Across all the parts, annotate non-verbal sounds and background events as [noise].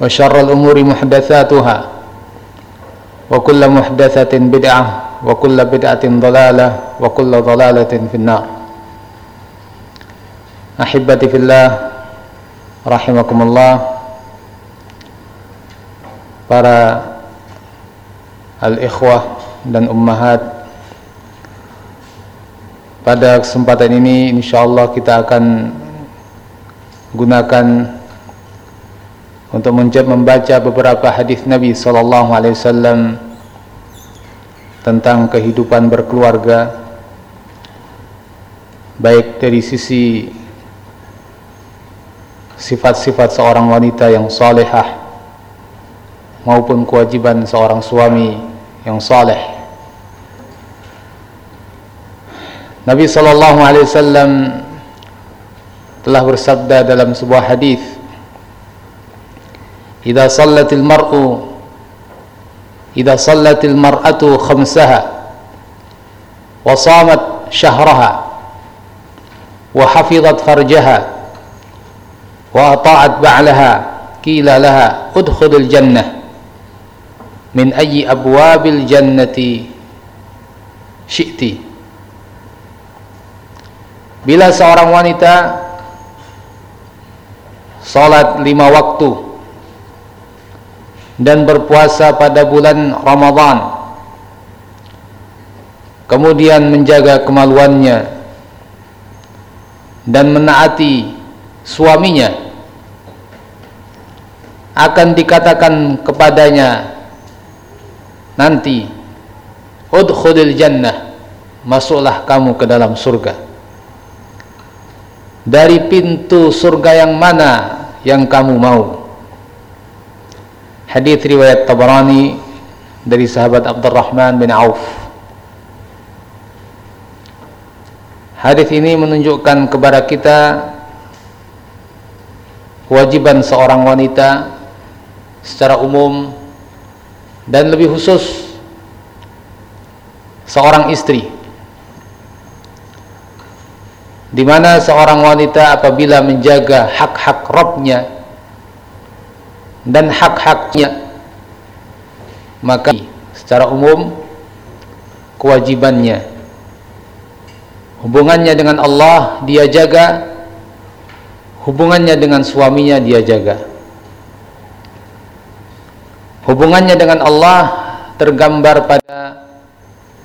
وشر الأمور محدثاتها وكل محدثة بدعة وكل بدعة ضلالة وكل ضلالة في النار أحبتي في الله رحمكم الله para al-ikhwah dan ummahat pada kesempatan ini insyaallah kita akan gunakan untuk membaca beberapa hadis Nabi sallallahu alaihi wasallam tentang kehidupan berkeluarga baik dari sisi sifat-sifat seorang wanita yang salehah maupun kewajiban seorang suami yang saleh. Nabi sallallahu alaihi wasallam telah bersabda dalam sebuah hadis, "Idza sallatil mar'u idza sallatil mar'atu khamsaha wa shamat shahraha wa hafizat farjaha wa ata'at ba'laha qila laha udkhulil jannah min ayyi abwabil jannati syi'ti bila seorang wanita salat lima waktu dan berpuasa pada bulan Ramadan. Kemudian menjaga kemaluannya dan menaati suaminya. Akan dikatakan kepadanya nanti udkhulil jannah masuklah kamu ke dalam surga. Dari pintu surga yang mana yang kamu mau hadis riwayat Tabarani dari sahabat Abdurrahman bin Auf. Hadis ini menunjukkan kepada kita kewajiban seorang wanita secara umum dan lebih khusus seorang istri. Di mana seorang wanita apabila menjaga hak-hak Rabbnya dan hak-haknya. Maka secara umum kewajibannya hubungannya dengan Allah dia jaga hubungannya dengan suaminya dia jaga. Hubungannya dengan Allah tergambar pada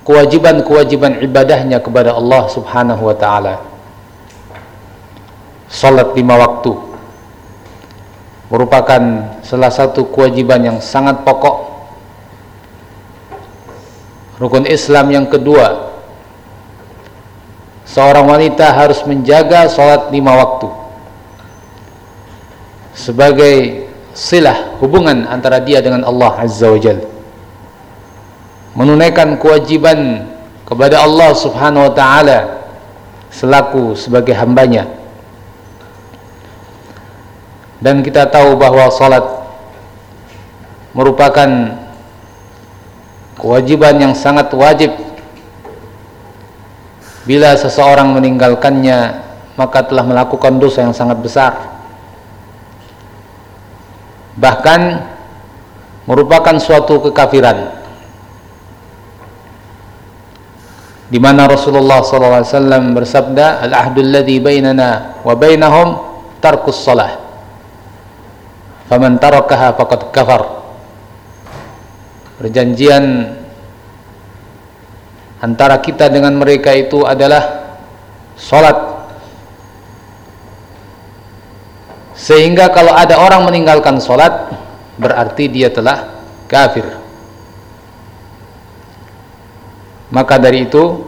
kewajiban-kewajiban ibadahnya kepada Allah subhanahu wa ta'ala. Salat lima waktu merupakan salah satu kewajiban yang sangat pokok. Rukun Islam yang kedua seorang wanita harus menjaga salat lima waktu sebagai silah hubungan antara dia dengan Allah Azza wa Jal menunaikan kewajiban kepada Allah Subhanahu wa taala selaku sebagai hambanya dan kita tahu bahwa salat merupakan kewajiban yang sangat wajib. Bila seseorang meninggalkannya maka telah melakukan dosa yang sangat besar. Bahkan merupakan suatu kekafiran. Di mana Rasulullah SAW bersabda al-ahdul ladzi bainana wa bainahum tarkus salah faman tarakaha faqad kafar. Perjanjian antara kita dengan mereka itu adalah salat. Sehingga kalau ada orang meninggalkan salat berarti dia telah kafir. Maka dari itu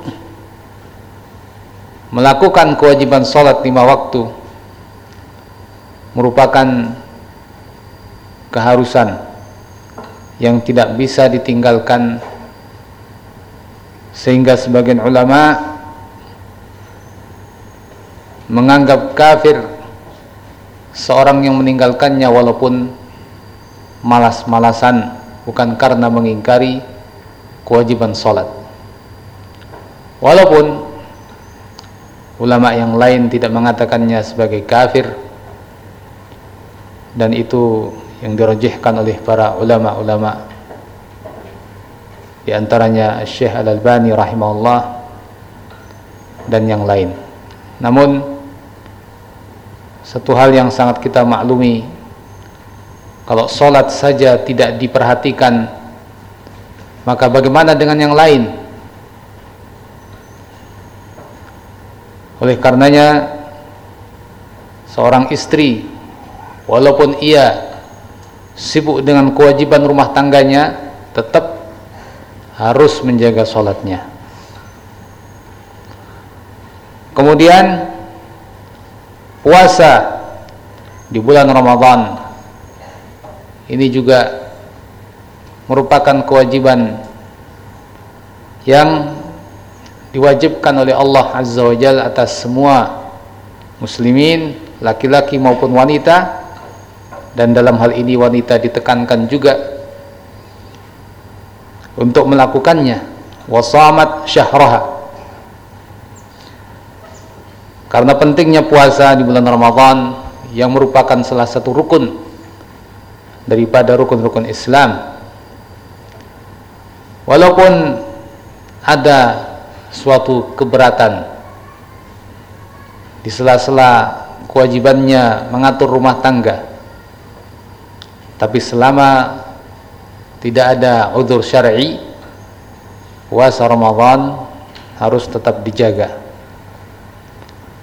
melakukan kewajiban sholat lima waktu merupakan keharusan yang tidak bisa ditinggalkan. Sehingga sebagian ulama menganggap kafir seorang yang meninggalkannya walaupun malas-malasan bukan karena mengingkari kewajiban sholat. Walaupun ulama yang lain tidak mengatakannya sebagai kafir dan itu yang dirajihkan oleh para ulama-ulama di antaranya Syekh Al-Albani rahimahullah dan yang lain. Namun satu hal yang sangat kita maklumi kalau solat saja tidak diperhatikan maka bagaimana dengan yang lain Oleh karenanya seorang istri walaupun ia sibuk dengan kewajiban rumah tangganya tetap harus menjaga sholatnya kemudian puasa di bulan Ramadan. Ini juga merupakan kewajiban yang diwajibkan oleh Allah Azza wa Jalla atas semua muslimin laki-laki maupun wanita dan dalam hal ini wanita ditekankan juga untuk melakukannya. Wasamat syahraha. Karena pentingnya puasa di bulan Ramadan yang merupakan salah satu rukun daripada rukun-rukun Islam. Walaupun ada suatu keberatan di sela-sela kewajibannya mengatur rumah tangga tapi selama tidak ada udur syar'i puasa Ramadan harus tetap dijaga.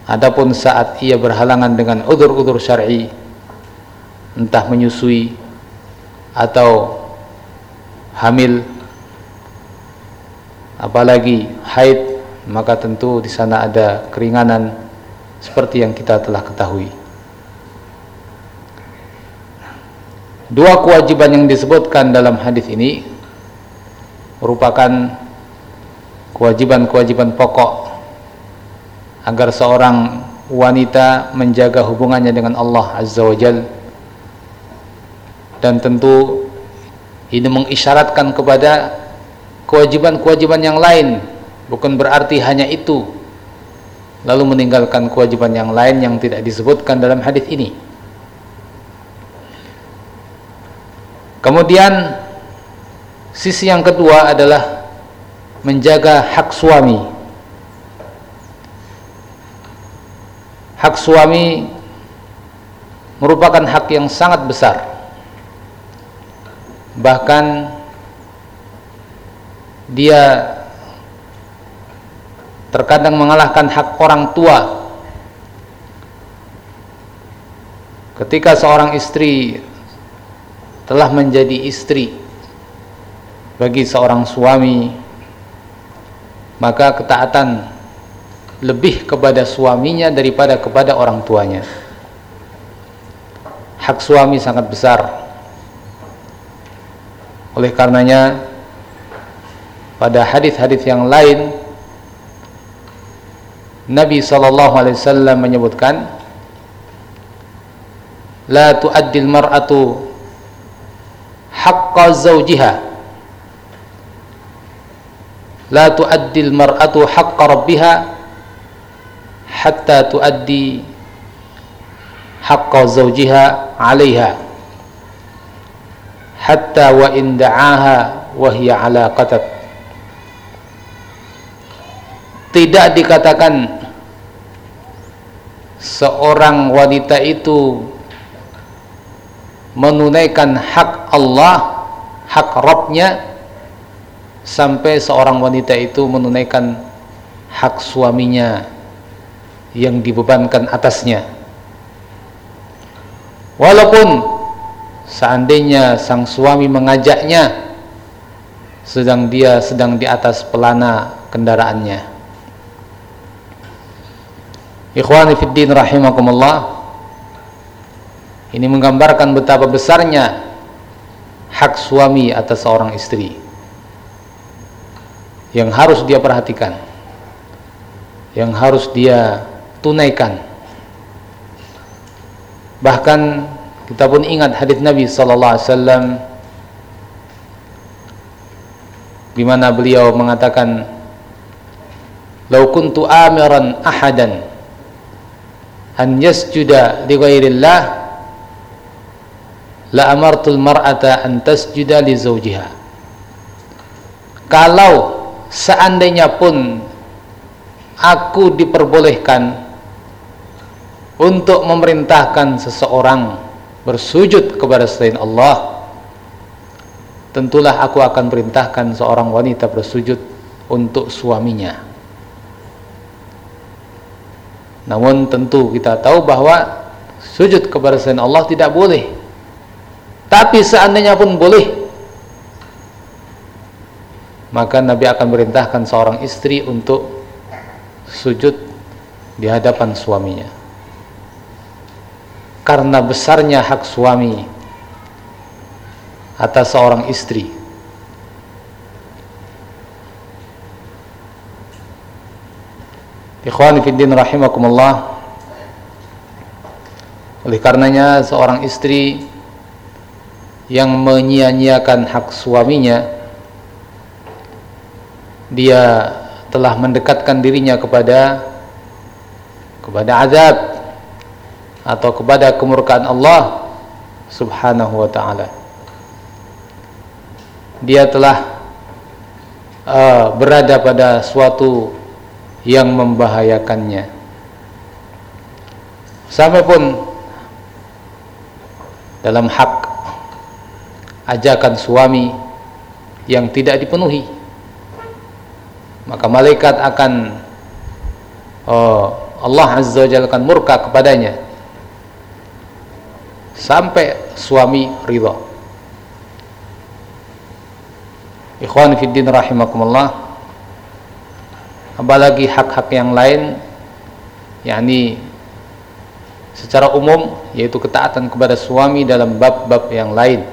Adapun saat ia berhalangan dengan udur-udur syar'i entah menyusui atau hamil apalagi haid maka tentu di sana ada keringanan seperti yang kita telah ketahui dua kewajiban yang disebutkan dalam hadis ini merupakan kewajiban-kewajiban pokok agar seorang wanita menjaga hubungannya dengan Allah Azza wa Jal. Dan tentu ini mengisyaratkan kepada kewajiban-kewajiban yang lain. Bukan berarti hanya itu. Lalu meninggalkan kewajiban yang lain yang tidak disebutkan dalam hadis ini kemudian sisi yang kedua adalah menjaga hak suami. Hak suami merupakan hak yang sangat besar. Bahkan dia terkadang mengalahkan hak orang tua. Ketika seorang istri telah menjadi istri bagi seorang suami maka ketaatan lebih kepada suaminya daripada kepada orang tuanya. Hak suami sangat besar. Oleh karenanya pada hadis-hadis yang lain Nabi wasallam menyebutkan la tu'addil mar'atu haqqa zawjiha. La tuaddi al-mar'atu haqqa rabbiha hatta tuaddi haqqa zawjiha 'alayha. Hatta wa in da'aha wa hiya 'ala qatab tidak dikatakan seorang wanita itu menunaikan hak Allah hak Rabbnya sampai seorang wanita itu menunaikan hak suaminya yang dibebankan atasnya. Walaupun seandainya sang suami mengajaknya sedang dia sedang di atas pelana kendaraannya. Ikhwani fiddin rahimakumullah ini menggambarkan betapa besarnya hak suami atas seorang istri yang harus dia perhatikan yang harus dia tunaikan. Bahkan kita pun ingat hadis Nabi sallallahu alaihi wasallam di mana beliau mengatakan "Lau kuntu amiran ahadan an yasjuda li ghairillah la amartul mar'ata an tasjuda li zawjiha." Kalau seandainya pun aku diperbolehkan untuk memerintahkan seseorang bersujud kepada selain Allah tentulah aku akan perintahkan seorang wanita bersujud untuk suaminya namun tentu kita tahu bahwa sujud kepada selain Allah tidak boleh tapi seandainya pun boleh maka Nabi akan merintahkan seorang istri untuk sujud di hadapan suaminya. Karena besarnya hak suami atas seorang istri. Ikhwani fiddin rahimakumullah. Oleh karenanya seorang istri yang menyia-nyiakan hak suaminya dia telah mendekatkan dirinya kepada kepada azab atau kepada kemurkaan Allah Subhanahu wa taala. Dia telah uh, berada pada suatu yang membahayakannya. Sampai pun dalam hak ajakan suami yang tidak dipenuhi maka malaikat akan oh, Allah Azza wa Jalla akan murka kepadanya sampai suami ridha. Ikhwan fiddin rahimakumullah apalagi hak-hak yang lain yakni secara umum yaitu ketaatan kepada suami dalam bab-bab yang lain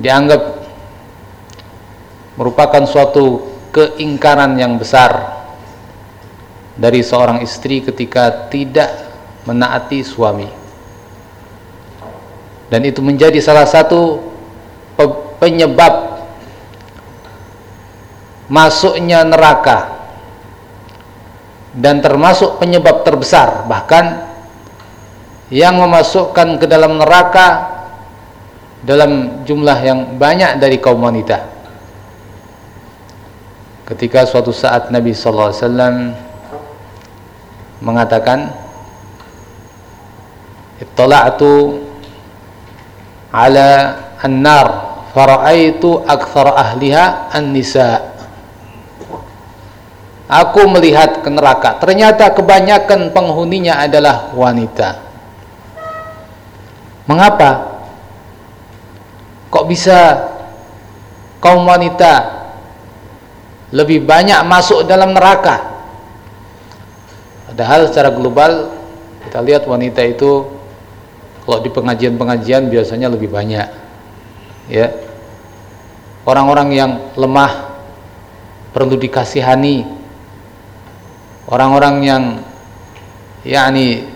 dianggap merupakan suatu keingkaran yang besar dari seorang istri ketika tidak menaati suami. Dan itu menjadi salah satu penyebab masuknya neraka dan termasuk penyebab terbesar bahkan yang memasukkan ke dalam neraka dalam jumlah yang banyak dari kaum wanita. Ketika suatu saat Nabi sallallahu alaihi wasallam mengatakan ittala'tu ala an-nar fara'aitu akthar ahliha an-nisa. Aku melihat ke neraka. Ternyata kebanyakan penghuninya adalah wanita. Mengapa? Kok bisa kaum wanita lebih banyak masuk dalam neraka? Padahal secara global kita lihat wanita itu kalau di pengajian-pengajian biasanya lebih banyak ya. Orang-orang yang lemah perlu dikasihani. Orang-orang yang yakni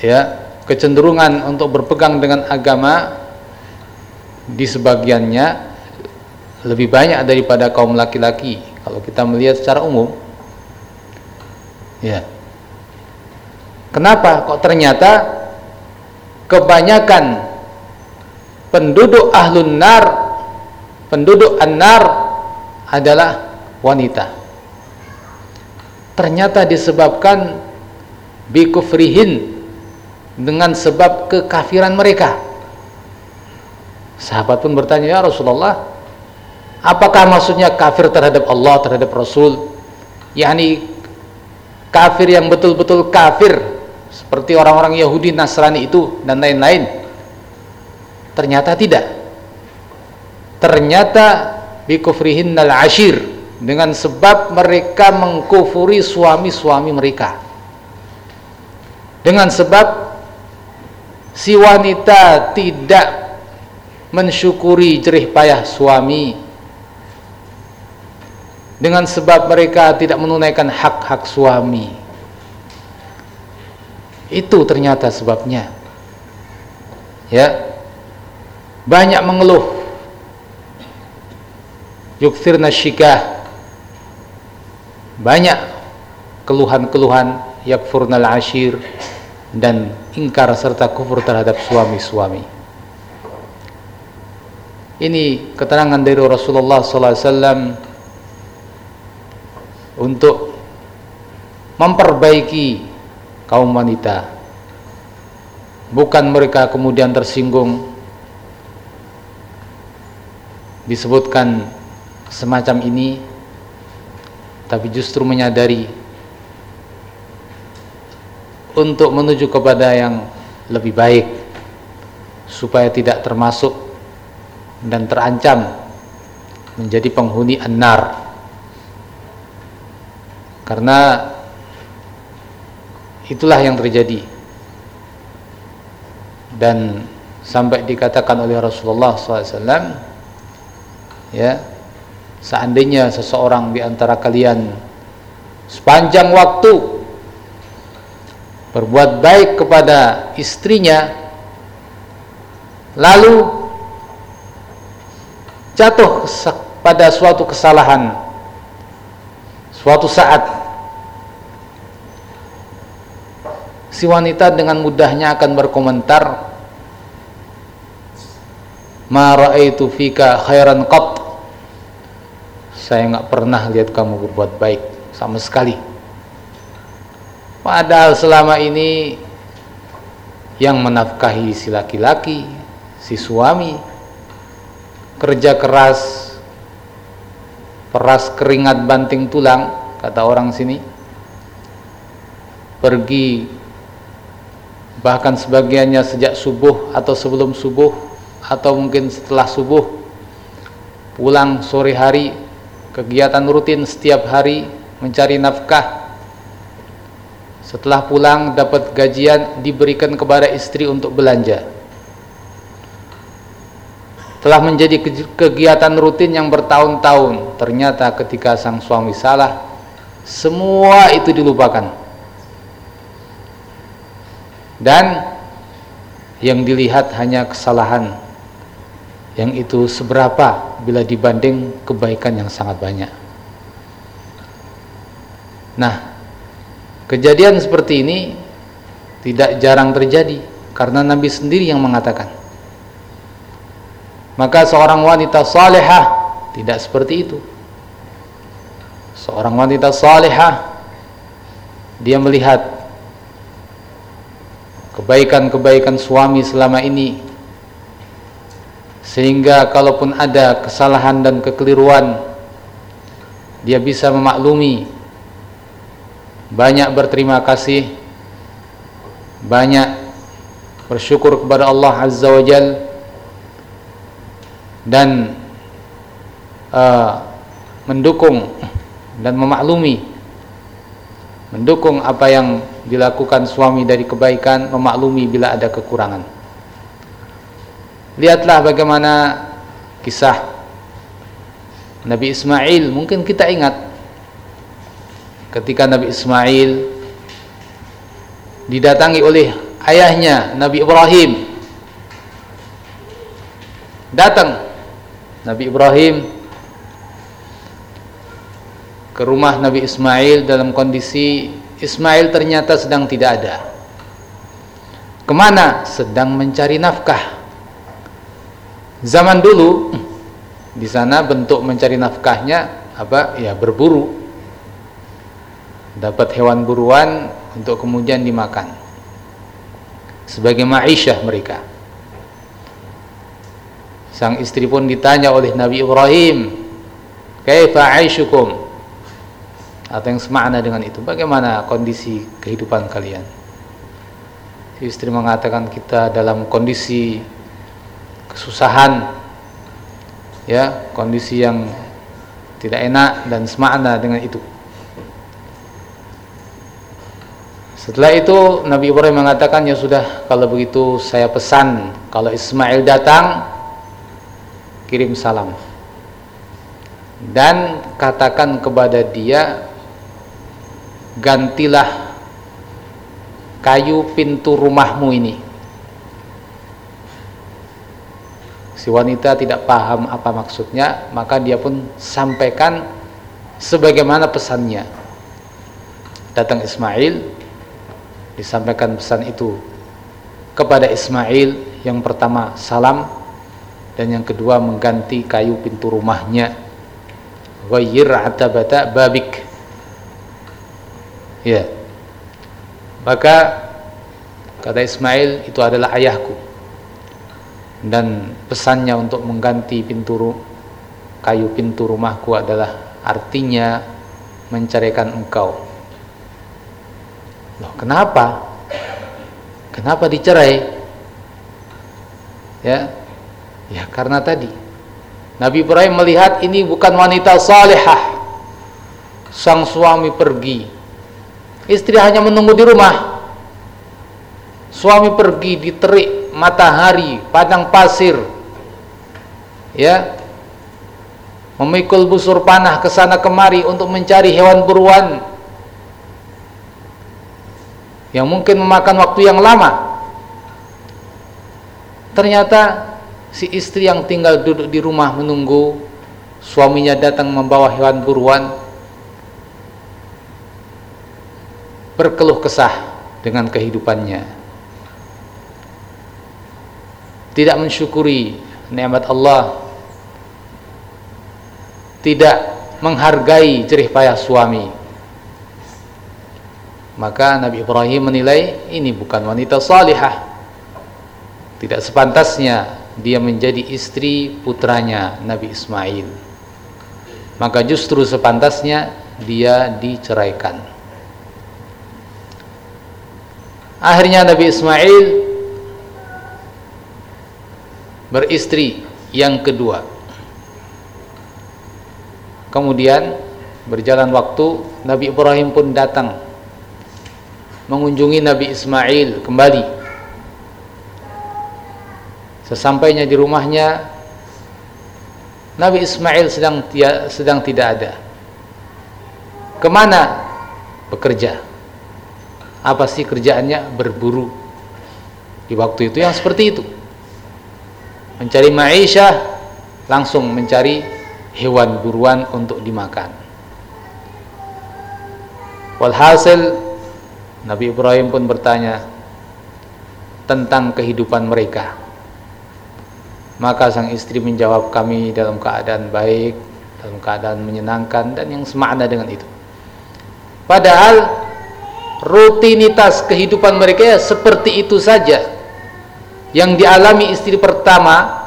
ya kecenderungan untuk berpegang dengan agama di sebagiannya lebih banyak daripada kaum laki-laki. Kalau kita melihat secara umum ya. Kenapa? Kok ternyata kebanyakan penduduk ahlun nar penduduk an-nar adalah wanita. Ternyata disebabkan bikufrihin dengan sebab kekafiran mereka sahabat pun bertanya ya Rasulullah apakah maksudnya kafir terhadap Allah terhadap Rasul? Yakni kafir yang betul-betul kafir seperti orang-orang Yahudi Nasrani itu dan lain-lain. Ternyata tidak. Ternyata bikufrihinnal ashir dengan sebab mereka mengkufuri suami-suami mereka. Dengan sebab si wanita tidak mensyukuri jerih payah suami. Dengan sebab mereka tidak menunaikan hak-hak suami. Itu ternyata sebabnya. Ya. Banyak mengeluh. Yukthirna syikah. Banyak keluhan-keluhan yakfurnal ashir dan ingkar serta kufur terhadap suami-suami ini keterangan dari Rasulullah SAW untuk memperbaiki kaum wanita. Bukan mereka kemudian tersinggung disebutkan semacam ini tapi justru menyadari untuk menuju kepada yang lebih baik supaya tidak termasuk dan terancam menjadi penghuni an-nar. Karena itulah yang terjadi. Dan sampai dikatakan oleh Rasulullah SAW ya seandainya seseorang di antara kalian sepanjang waktu berbuat baik kepada istrinya lalu jatuh pada suatu kesalahan. Suatu saat. Si wanita dengan mudahnya akan berkomentar ma raaitu fika khairan qat. Saya nggak pernah lihat kamu berbuat baik sama sekali. Padahal selama ini yang menafkahi si laki-laki si suami kerja keras peras keringat banting tulang kata orang sini. Pergi bahkan sebagiannya sejak subuh atau sebelum subuh atau mungkin setelah subuh. Pulang sore hari kegiatan rutin setiap hari mencari nafkah. Setelah pulang dapat gajian diberikan kepada istri untuk belanja telah menjadi kegiatan rutin yang bertahun-tahun. Ternyata ketika sang suami salah semua itu dilupakan. Dan yang dilihat hanya kesalahan yang itu seberapa bila dibanding kebaikan yang sangat banyak. Nah kejadian seperti ini tidak jarang terjadi karena Nabi sendiri yang mengatakan maka seorang wanita salihah tidak seperti itu. Seorang wanita salihah dia melihat kebaikan-kebaikan suami selama ini. Sehingga kalaupun ada kesalahan dan kekeliruan dia bisa memaklumi. Banyak berterima kasih banyak bersyukur kepada Allah Azza wa Jalla dan uh, mendukung dan memaklumi mendukung apa yang dilakukan suami dari kebaikan memaklumi bila ada kekurangan. Lihatlah bagaimana kisah Nabi Ismail. Mungkin kita ingat ketika Nabi Ismail didatangi oleh ayahnya Nabi Ibrahim. Datang Nabi Ibrahim ke rumah Nabi Ismail dalam kondisi Ismail ternyata sedang tidak ada. Ke mana? Sedang mencari nafkah. Zaman dulu di sana bentuk mencari nafkahnya apa? Ya berburu. Dapat hewan buruan untuk kemudian dimakan. Sebagai ma'isyah mereka. Sang istri pun ditanya oleh Nabi Ibrahim, "Kaifa 'aishukum?" atau yang semakna dengan itu? Bagaimana kondisi kehidupan kalian? Istri mengatakan kita dalam kondisi kesusahan ya kondisi yang tidak enak dan semakna dengan itu. Setelah itu Nabi Ibrahim mengatakan ya sudah kalau begitu saya pesan kalau Ismail datang kirim salam. Dan katakan kepada dia gantilah kayu pintu rumahmu ini. Si wanita tidak paham apa maksudnya maka dia pun sampaikan sebagaimana pesannya. Datang Ismail disampaikan pesan itu kepada Ismail yang pertama salam dan yang kedua mengganti kayu pintu rumahnya ghayyir atabata babik Ya. Maka kata Ismail itu adalah ayahku. Dan pesannya untuk mengganti pintu kayu pintu rumahku adalah artinya menceraikan engkau. Loh, kenapa? Kenapa dicerai? Ya. Ya karena tadi Nabi Ibrahim melihat ini bukan wanita salihah. Sang suami pergi Istri hanya menunggu di rumah. Suami pergi di terik matahari, padang pasir. Ya. Memikul busur panah ke sana kemari untuk mencari hewan buruan yang mungkin memakan waktu yang lama. Ternyata si istri yang tinggal duduk di rumah menunggu suaminya datang membawa hewan buruan berkeluh kesah dengan kehidupannya. Tidak mensyukuri nikmat Allah. Tidak menghargai jerih payah suami. Maka Nabi Ibrahim menilai ini bukan wanita salihah. Tidak sepantasnya dia menjadi istri putranya Nabi Ismail maka justru sepantasnya dia diceraikan Akhirnya Nabi Ismail beristri yang kedua. Kemudian berjalan waktu Nabi Ibrahim pun datang mengunjungi Nabi Ismail kembali. Sesampainya di rumahnya Nabi Ismail sedang sedang tidak ada. Ke mana? Bekerja? Apa sih kerjaannya? Berburu. Di waktu itu yang seperti itu. Mencari maisha langsung mencari hewan buruan untuk dimakan. Walhasil Nabi Ibrahim pun bertanya tentang kehidupan mereka maka sang istri menjawab kami dalam keadaan baik dalam keadaan menyenangkan dan yang semakna dengan itu. Padahal rutinitas kehidupan mereka ya seperti itu saja. Yang dialami istri pertama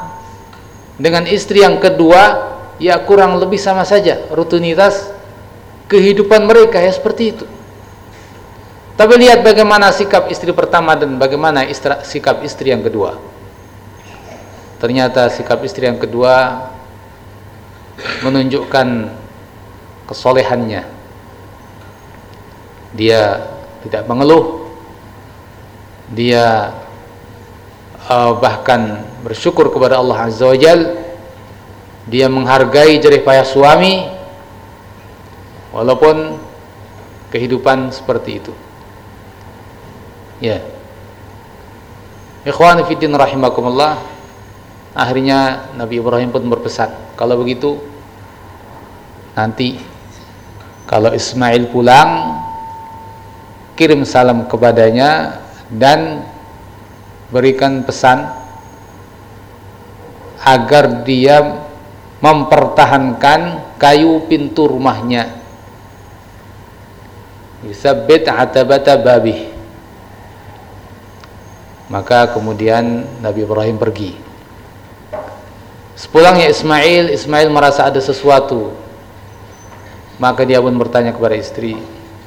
dengan istri yang kedua ya kurang lebih sama saja rutinitas kehidupan mereka ya seperti itu. Tapi lihat bagaimana sikap istri pertama dan bagaimana istra, sikap istri yang kedua ternyata sikap istri yang kedua menunjukkan kesolehannya. Dia tidak mengeluh. Dia uh, bahkan bersyukur kepada Allah Azza wa Jal. Dia menghargai jerih payah suami walaupun kehidupan seperti itu. Ya. Ikhwan fiddin rahimakumullah akhirnya Nabi Ibrahim pun berpesan kalau begitu nanti kalau Ismail pulang kirim salam kepadanya dan berikan pesan agar dia mempertahankan kayu pintu rumahnya. Yusabbit atabata babih. Maka kemudian Nabi Ibrahim pergi sepulangnya Ismail Ismail merasa ada sesuatu. Maka dia pun bertanya kepada istri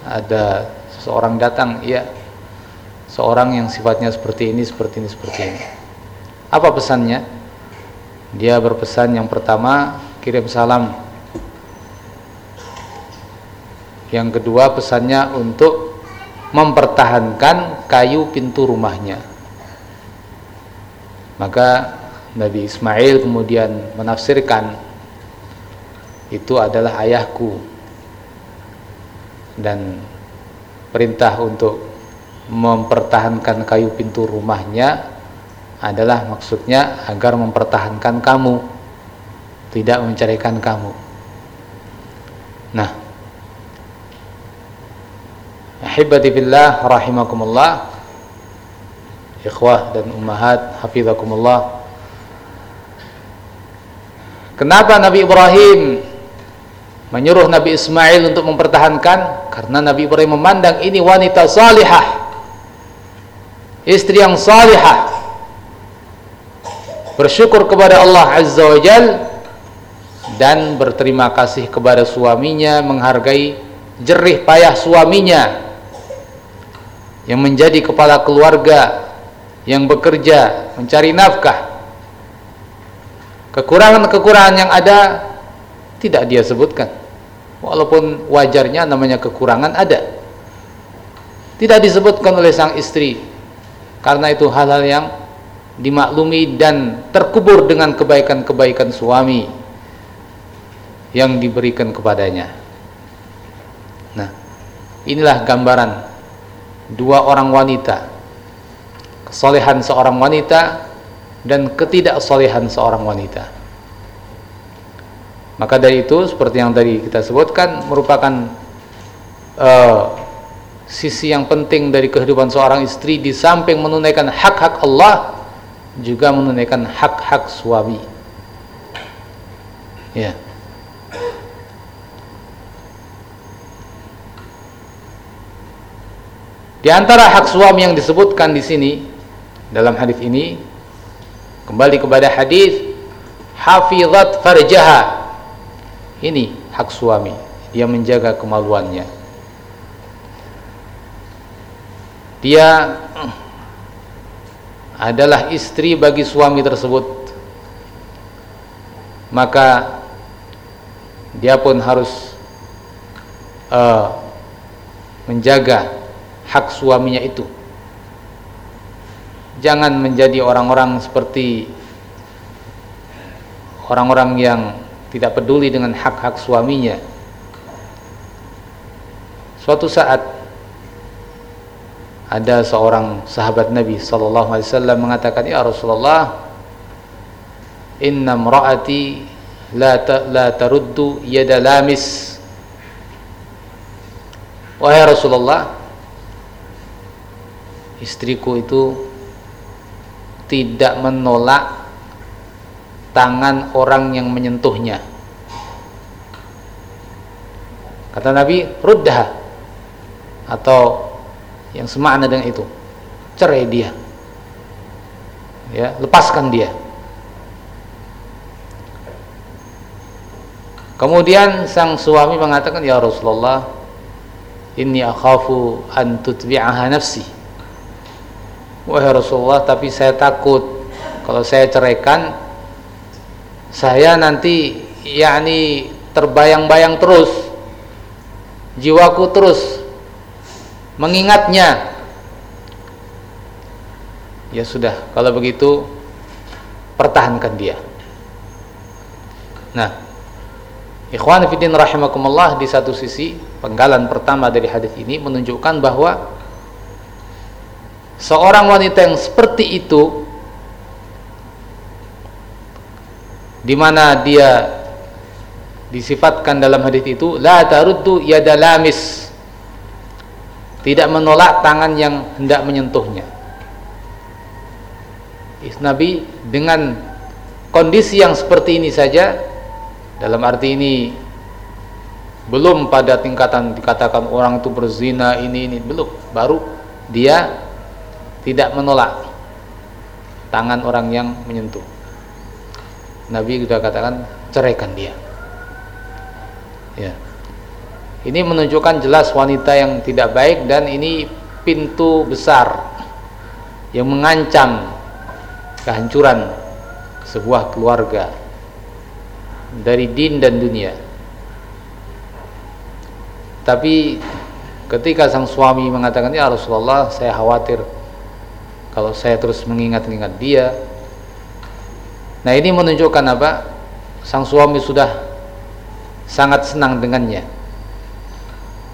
ada seseorang datang? Iya seorang yang sifatnya seperti ini seperti ini seperti ini. Apa pesannya? Dia berpesan yang pertama kirim salam. Yang kedua pesannya untuk mempertahankan kayu pintu rumahnya. Maka Nabi Ismail kemudian menafsirkan itu adalah ayahku. Dan perintah untuk mempertahankan kayu pintu rumahnya adalah maksudnya agar mempertahankan kamu tidak menceraikan kamu. Nah ahibati billah rahimakumullah ikhwah dan ummahat hafizakumullah kenapa Nabi Ibrahim menyuruh Nabi Ismail untuk mempertahankan? Karena Nabi Ibrahim memandang ini wanita salihah istri yang salihah. Bersyukur kepada Allah Azza wa Jal dan berterima kasih kepada suaminya menghargai jerih payah suaminya yang menjadi kepala keluarga yang bekerja mencari nafkah kekurangan-kekurangan yang ada tidak dia sebutkan. Walaupun wajarnya namanya kekurangan ada. Tidak disebutkan oleh sang istri. Karena itu hal-hal yang dimaklumi dan terkubur dengan kebaikan-kebaikan suami yang diberikan kepadanya. Nah inilah gambaran dua orang wanita. Kesolehan seorang wanita dan ketidaksolehan seorang wanita maka dari itu seperti yang tadi kita sebutkan merupakan uh, sisi yang penting dari kehidupan seorang istri di samping menunaikan hak-hak Allah juga menunaikan hak-hak suami. Ya. Di antara hak suami yang disebutkan di sini dalam hadis ini kembali kepada hadis hafizat farjaha. Ini hak suami, dia menjaga kemaluannya. dia [clears throat] adalah istri bagi suami tersebut maka dia pun harus uh, menjaga hak suaminya itu jangan menjadi orang-orang seperti orang-orang yang tidak peduli dengan hak-hak suaminya. Suatu saat ada seorang sahabat Nabi sallallahu alaihi wasallam mengatakan ya Rasulullah inna imraati la ta, la taruddu yada lamis. Wahai Rasulullah istriku itu tidak menolak tangan orang yang menyentuhnya. Kata Nabi ruddah atau yang semakna dengan itu cerai dia. Ya lepaskan dia. Kemudian sang suami mengatakan ya Rasulullah inni akhafu an tutbi'aha nafsi wahai Rasulullah tapi saya takut. Kalau saya ceraikan saya nanti yakni terbayang-bayang terus. Jiwaku terus mengingatnya. Ya sudah kalau begitu pertahankan dia. Nah ikhwan fillah rahimakumullah di satu sisi penggalan pertama dari hadis ini menunjukkan bahwa seorang wanita yang seperti itu di mana dia disifatkan dalam hadis itu la taruddu yadalamis tidak menolak tangan yang hendak menyentuhnya. Nabi dengan kondisi yang seperti ini saja dalam arti ini belum pada tingkatan dikatakan orang itu berzina ini ini belum. Baru dia tidak menolak tangan orang yang menyentuh. Nabi sudah katakan ceraikan dia. Ya. Ini menunjukkan jelas wanita yang tidak baik dan ini pintu besar yang mengancam kehancuran sebuah keluarga dari din dan dunia. Tapi ketika sang suami mengatakan ya Rasulullah saya khawatir kalau saya terus mengingat-ingat dia. Nah ini menunjukkan apa? Sang suami sudah sangat senang dengannya.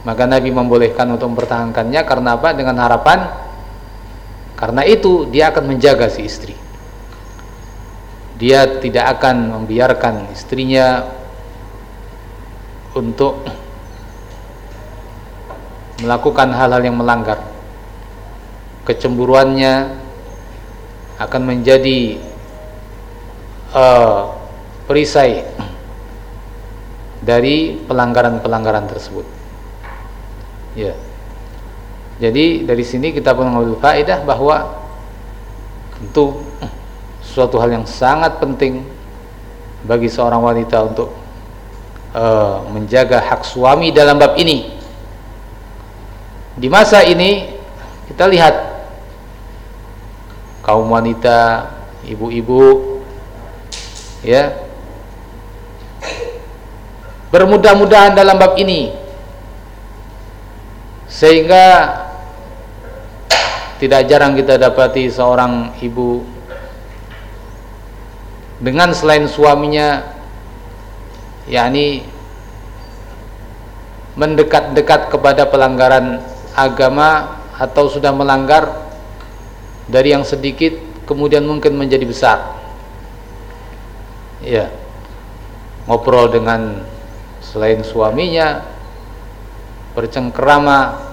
Maka Nabi membolehkan untuk mempertahankannya. Karena apa? Dengan harapan karena itu dia akan menjaga si istri. Dia tidak akan membiarkan istrinya untuk melakukan hal-hal yang melanggar kecemburuannya akan menjadi uh, perisai dari pelanggaran-pelanggaran tersebut. Ya. Jadi dari sini kita pun mengambil faedah bahwa tentu suatu hal yang sangat penting bagi seorang wanita untuk uh, menjaga hak suami dalam bab ini. Di masa ini kita lihat kaum wanita, ibu-ibu ya. Bermudah-mudahan dalam bab ini. Sehingga tidak jarang kita dapati seorang ibu dengan selain suaminya yakni mendekat-dekat kepada pelanggaran agama atau sudah melanggar dari yang sedikit kemudian mungkin menjadi besar. Ya. Ngobrol dengan selain suaminya bercengkerama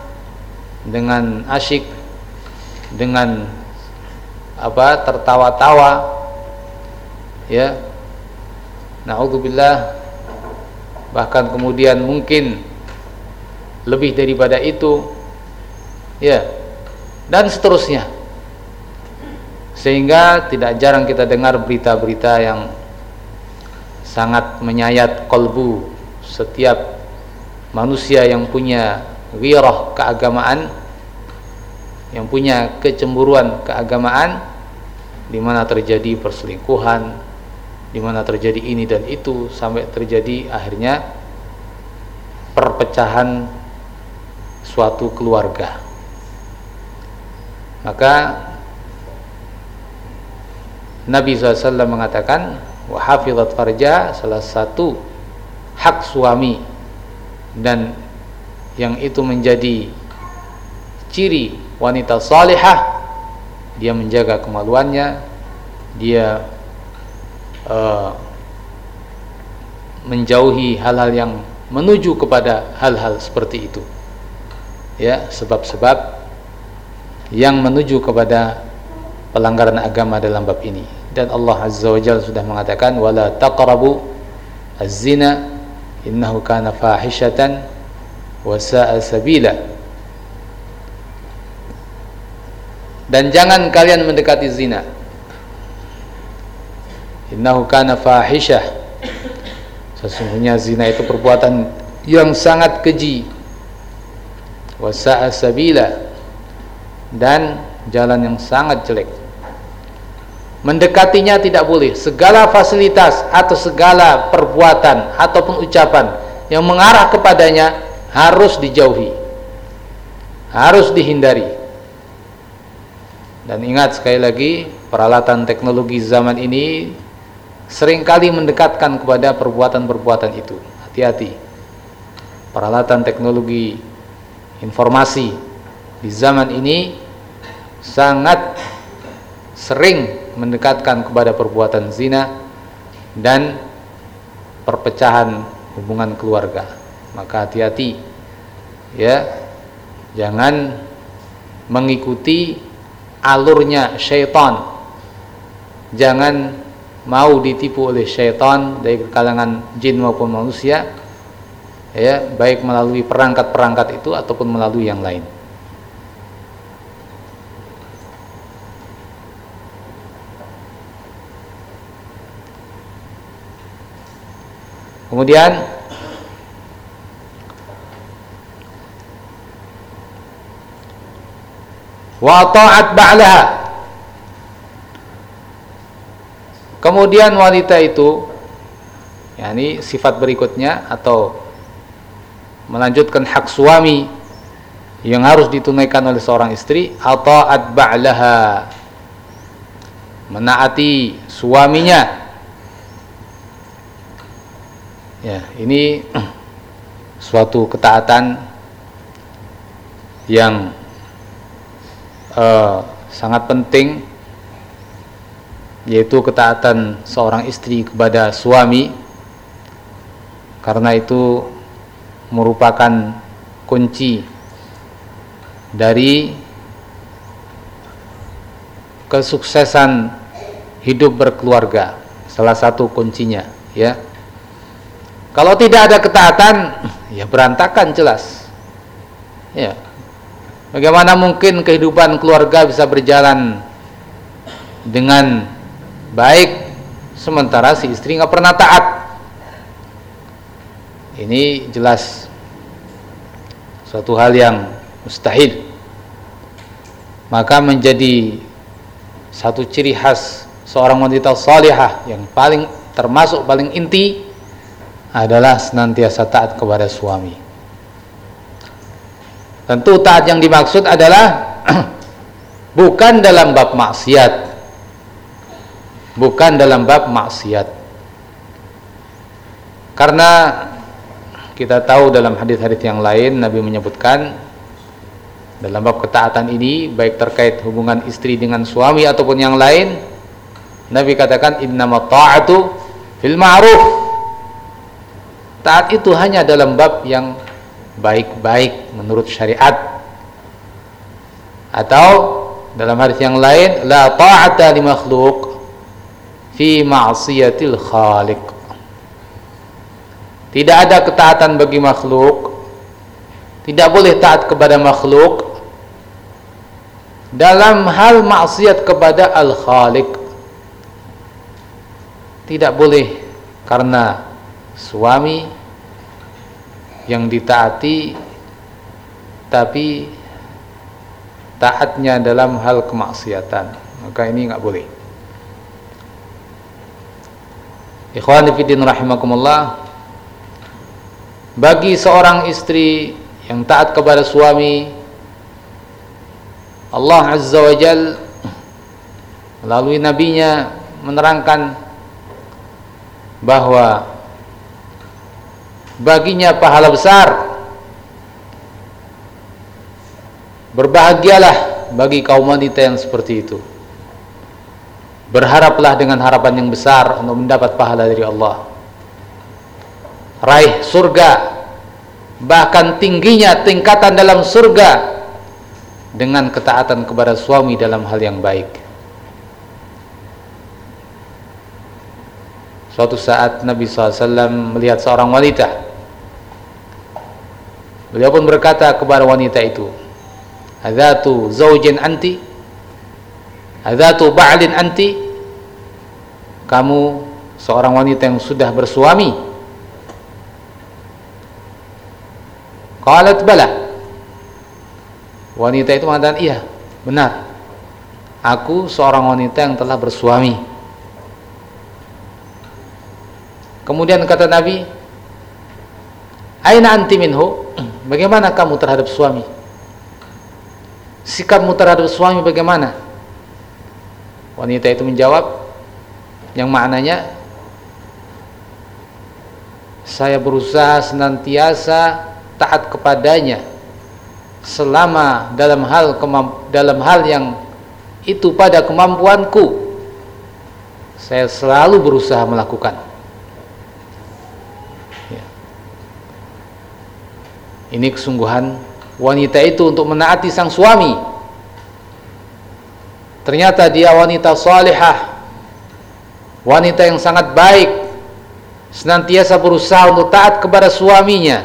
dengan asyik dengan apa tertawa-tawa ya. Naudzubillah. Bahkan kemudian mungkin lebih daripada itu ya. Dan seterusnya sehingga tidak jarang kita dengar berita-berita yang sangat menyayat kolbu setiap manusia yang punya wirah keagamaan yang punya kecemburuan keagamaan di mana terjadi perselingkuhan di mana terjadi ini dan itu sampai terjadi akhirnya perpecahan suatu keluarga. Maka Nabi SAW mengatakan wahafizat farja salah satu hak suami. Dan yang itu menjadi ciri wanita salihah dia menjaga kemaluannya dia uh, menjauhi hal-hal yang menuju kepada hal-hal seperti itu. Ya sebab-sebab yang menuju kepada pelanggaran agama dalam bab ini. Dan Allah Azza wa Jalla sudah mengatakan wala taqrabu az-zina innahu kana fahishatan wa sa'a sabila. Dan jangan kalian mendekati zina. Innahu kana fahishah. Sesungguhnya zina itu perbuatan yang sangat keji. Wa sa'a sabila. Dan jalan yang sangat jelek mendekatinya tidak boleh. Segala fasilitas atau segala perbuatan ataupun ucapan yang mengarah kepadanya harus dijauhi. Harus dihindari. Dan ingat sekali lagi peralatan teknologi zaman ini sering kali mendekatkan kepada perbuatan-perbuatan itu. Hati-hati. Peralatan teknologi informasi di zaman ini sangat sering mendekatkan kepada perbuatan zina dan perpecahan hubungan keluarga. Maka hati-hati ya. Jangan mengikuti alurnya syaitan. Jangan mau ditipu oleh syaitan dari kalangan jin maupun manusia ya. Baik melalui perangkat-perangkat itu ataupun melalui yang lain Kemudian wa ta'at ba'laha. Kemudian wanita itu yakni sifat berikutnya atau melanjutkan hak suami yang harus ditunaikan oleh seorang istri ata'at ba'laha menaati suaminya Ya, ini suatu ketaatan yang uh, sangat penting yaitu ketaatan seorang istri kepada suami. Karena itu merupakan kunci dari kesuksesan hidup berkeluarga salah satu kuncinya ya kalau tidak ada ketaatan, ya berantakan jelas. Ya. Bagaimana mungkin kehidupan keluarga bisa berjalan dengan baik sementara si istri nggak pernah taat? Ini jelas suatu hal yang mustahil. Maka menjadi satu ciri khas seorang wanita salihah yang paling termasuk paling inti adalah senantiasa taat kepada suami. Tentu taat yang dimaksud adalah [clears throat] bukan dalam bab maksiat. Bukan dalam bab maksiat. Karena kita tahu dalam hadis-hadis yang lain Nabi menyebutkan dalam bab ketaatan ini baik terkait hubungan istri dengan suami ataupun yang lain Nabi katakan innamat ta'atu fil ma'ruf taat itu hanya dalam bab yang baik-baik menurut syariat. Atau dalam hadis yang lain la ta'ata li makhluk fi ma'siyatil khaliq. Tidak ada ketaatan bagi makhluk tidak boleh taat kepada makhluk dalam hal maksiat kepada al-khaliq. Tidak boleh karena suami yang ditaati tapi taatnya dalam hal kemaksiatan. Maka ini nggak boleh. Ikhwan fillah rahimakumullah bagi seorang istri yang taat kepada suami Allah Azza wa Jal melalui nabinya menerangkan bahwa baginya pahala besar. Berbahagialah bagi kaum wanita yang seperti itu. Berharaplah dengan harapan yang besar untuk mendapat pahala dari Allah. Raih surga bahkan tingginya tingkatan dalam surga dengan ketaatan kepada suami dalam hal yang baik. Suatu saat Nabi SAW melihat seorang wanita Beliau pun berkata kepada wanita itu, "Adzatu zaujin anti? Adzatu ba'lin anti?" Kamu seorang wanita yang sudah bersuami. Qalat bala. Wanita itu mengatakan, "Iya, benar. Aku seorang wanita yang telah bersuami." Kemudian kata Nabi, "Aina anti minhu?" Bagaimana kamu terhadap suami? Sikapmu terhadap suami bagaimana? Wanita itu menjawab yang maknanya saya berusaha senantiasa taat kepadanya selama dalam hal dalam hal yang itu pada kemampuanku saya selalu berusaha melakukan ini kesungguhan wanita itu untuk menaati sang suami. Ternyata dia wanita salihah wanita yang sangat baik senantiasa berusaha untuk taat kepada suaminya.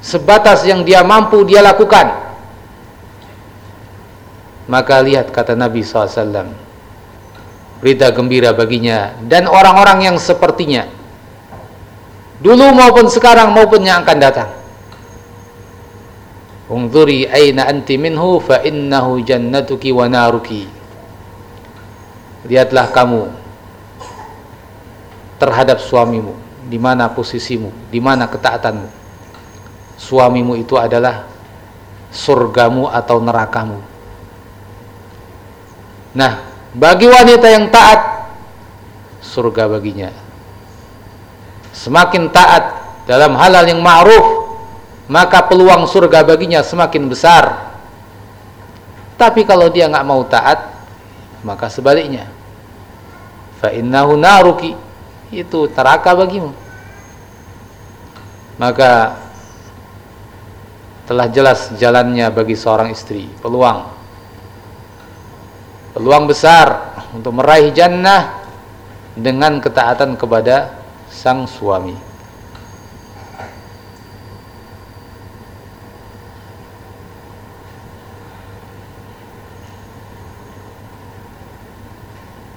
Sebatas yang dia mampu dia lakukan. Maka lihat kata Nabi SAW berita gembira baginya dan orang-orang yang sepertinya. Dulu maupun sekarang maupun yang akan datang Ungzuri aina anti minhu fa innahu jannatuki wa naruki. Lihatlah kamu terhadap suamimu di mana posisimu di mana ketaatanmu. Suamimu itu adalah surgamu atau nerakamu. Nah, bagi wanita yang taat surga baginya. Semakin taat dalam halal yang ma'ruf, maka peluang surga baginya semakin besar. Tapi kalau dia nggak mau taat, maka sebaliknya. Fa innahu naruki itu neraka bagimu. Maka telah jelas jalannya bagi seorang istri, peluang peluang besar untuk meraih jannah dengan ketaatan kepada sang suami.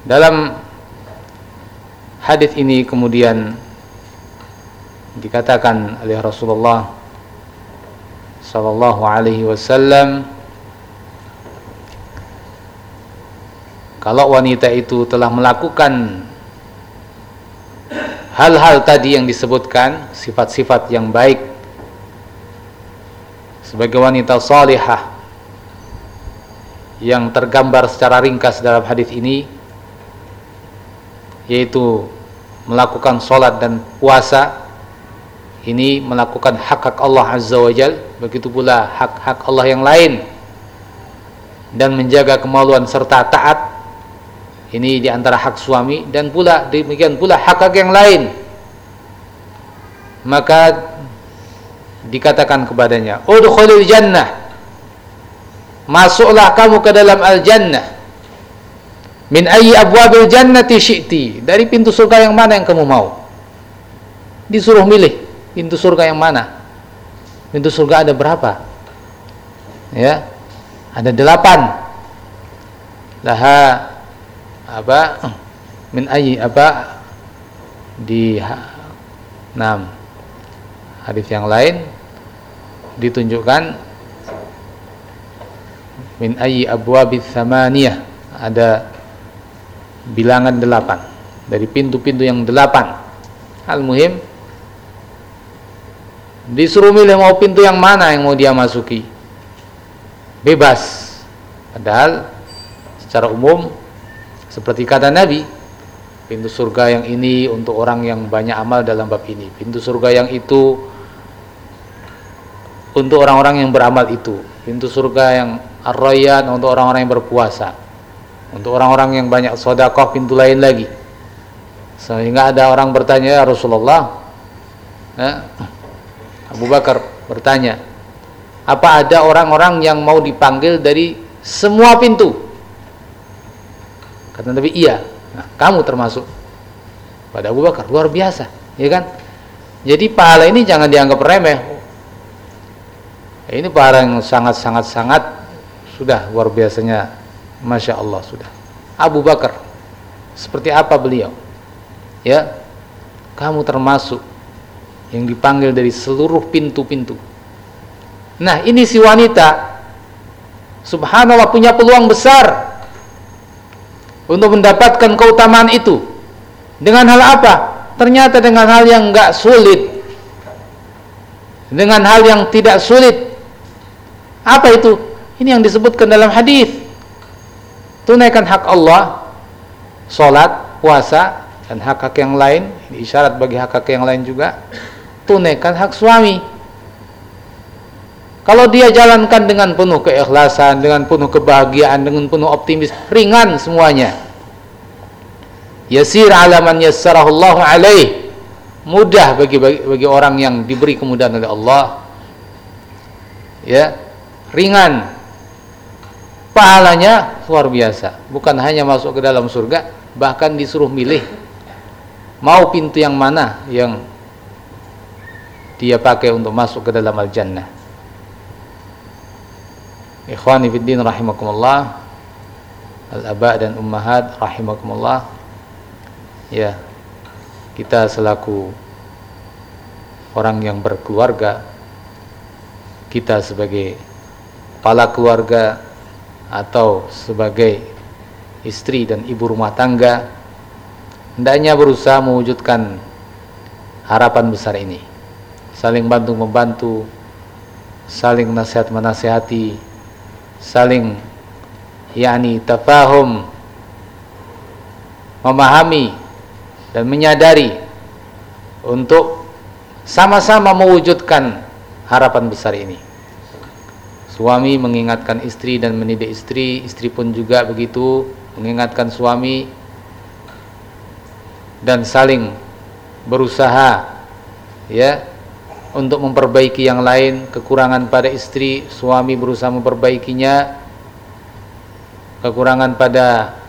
Dalam hadis ini kemudian dikatakan oleh Rasulullah sallallahu alaihi wasallam kalau wanita itu telah melakukan hal-hal tadi yang disebutkan sifat-sifat yang baik sebagai wanita salihah yang tergambar secara ringkas dalam hadis ini yaitu melakukan sholat dan puasa ini melakukan hak-hak Allah Azza wa Jal begitu pula hak-hak Allah yang lain dan menjaga kemaluan serta taat ini di antara hak suami dan pula demikian pula hak-hak yang lain. Maka dikatakan kepadanya, "Udkhulil jannah." Masuklah kamu ke dalam al-jannah. Min ayyi abwabil jannati syi'ti. Dari pintu surga yang mana yang kamu mau? Disuruh milih pintu surga yang mana. Pintu surga ada berapa? Ya. Ada delapan. Laha apa min ayi apa di enam hadis yang lain ditunjukkan min ayi abwabis samaniyah ada bilangan delapan dari pintu-pintu yang delapan al muhim disuruh milih mau pintu yang mana yang mau dia masuki bebas padahal secara umum seperti kata Nabi, pintu surga yang ini untuk orang yang banyak amal dalam bab ini. Pintu surga yang itu untuk orang-orang yang beramal itu. Pintu surga yang ar untuk orang-orang yang berpuasa. Untuk orang-orang yang banyak sodakoh pintu lain lagi. Sehingga ada orang bertanya ya Rasulullah. Ya, Abu Bakar bertanya, apa ada orang-orang yang mau dipanggil dari semua pintu? Kata Nabi, iya. Nah, kamu termasuk. Pada Abu Bakar, luar biasa. Ya kan? Jadi pahala ini jangan dianggap remeh. Ini pahala yang sangat-sangat-sangat sudah luar biasanya. Masya Allah sudah. Abu Bakar, seperti apa beliau? Ya, kamu termasuk yang dipanggil dari seluruh pintu-pintu. Nah, ini si wanita subhanallah punya peluang besar untuk mendapatkan keutamaan itu dengan hal apa? Ternyata dengan hal yang enggak sulit. Dengan hal yang tidak sulit. Apa itu? Ini yang disebutkan dalam hadis. Tunaikan hak Allah, salat, puasa dan hak-hak yang lain, ini isyarat bagi hak-hak yang lain juga. Tunaikan hak suami. Kalau dia jalankan dengan penuh keikhlasan, dengan penuh kebahagiaan, dengan penuh optimis, ringan semuanya. Yasir alaman yassarahullahu alaih. Mudah bagi, bagi bagi orang yang diberi kemudahan oleh Allah. ya ringan pahalanya luar biasa. Bukan hanya masuk ke dalam surga bahkan disuruh milih. Mau pintu yang mana yang dia pakai untuk masuk ke dalam al-jannah. Ikhwani fiddin rahimakumullah al-aba dan ummahat rahimakumullah. Ya kita selaku orang yang berkeluarga kita sebagai kepala keluarga atau sebagai istri dan ibu rumah tangga hendaknya berusaha mewujudkan harapan besar ini saling bantu membantu saling nasihat menasihati saling yakni tafahum memahami dan menyadari untuk sama-sama mewujudkan harapan besar ini. Suami mengingatkan istri dan mendidik istri, istri pun juga begitu mengingatkan suami dan saling berusaha ya untuk memperbaiki yang lain, kekurangan pada istri, suami berusaha memperbaikinya. Kekurangan pada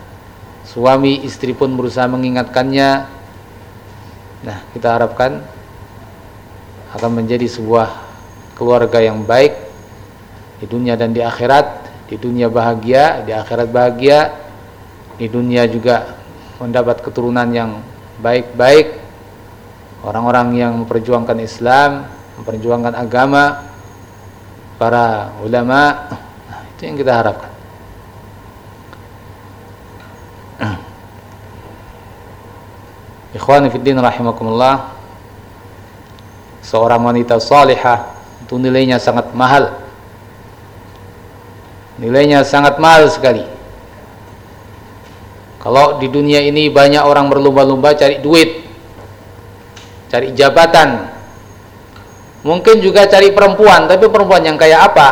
suami istri pun berusaha mengingatkannya nah kita harapkan akan menjadi sebuah keluarga yang baik di dunia dan di akhirat di dunia bahagia di akhirat bahagia di dunia juga mendapat keturunan yang baik-baik orang-orang yang memperjuangkan Islam memperjuangkan agama para ulama itu yang kita harapkan. [clears throat] Ikhwani fiddin rahimakumullah Seorang wanita salihah Itu nilainya sangat mahal Nilainya sangat mahal sekali. Kalau di dunia ini banyak orang berlomba-lomba cari duit Cari jabatan Mungkin juga cari perempuan Tapi perempuan yang kayak apa?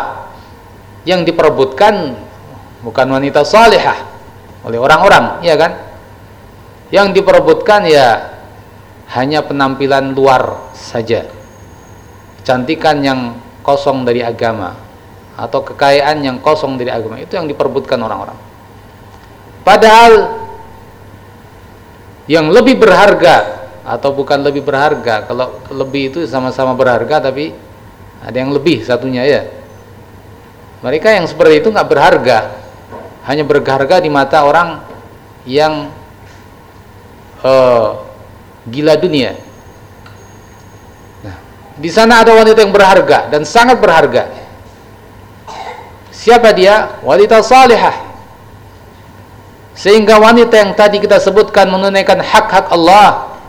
Yang diperebutkan Bukan wanita salihah Oleh orang-orang, iya kan? yang diperebutkan ya hanya penampilan luar saja kecantikan yang kosong dari agama atau kekayaan yang kosong dari agama itu yang diperebutkan orang-orang padahal yang lebih berharga atau bukan lebih berharga kalau lebih itu sama-sama berharga tapi ada yang lebih satunya ya mereka yang seperti itu nggak berharga hanya berharga di mata orang yang uh, gila dunia. Nah, di sana ada wanita yang berharga dan sangat berharga. Siapa dia? Wanita salihah. Sehingga wanita yang tadi kita sebutkan menunaikan hak-hak Allah,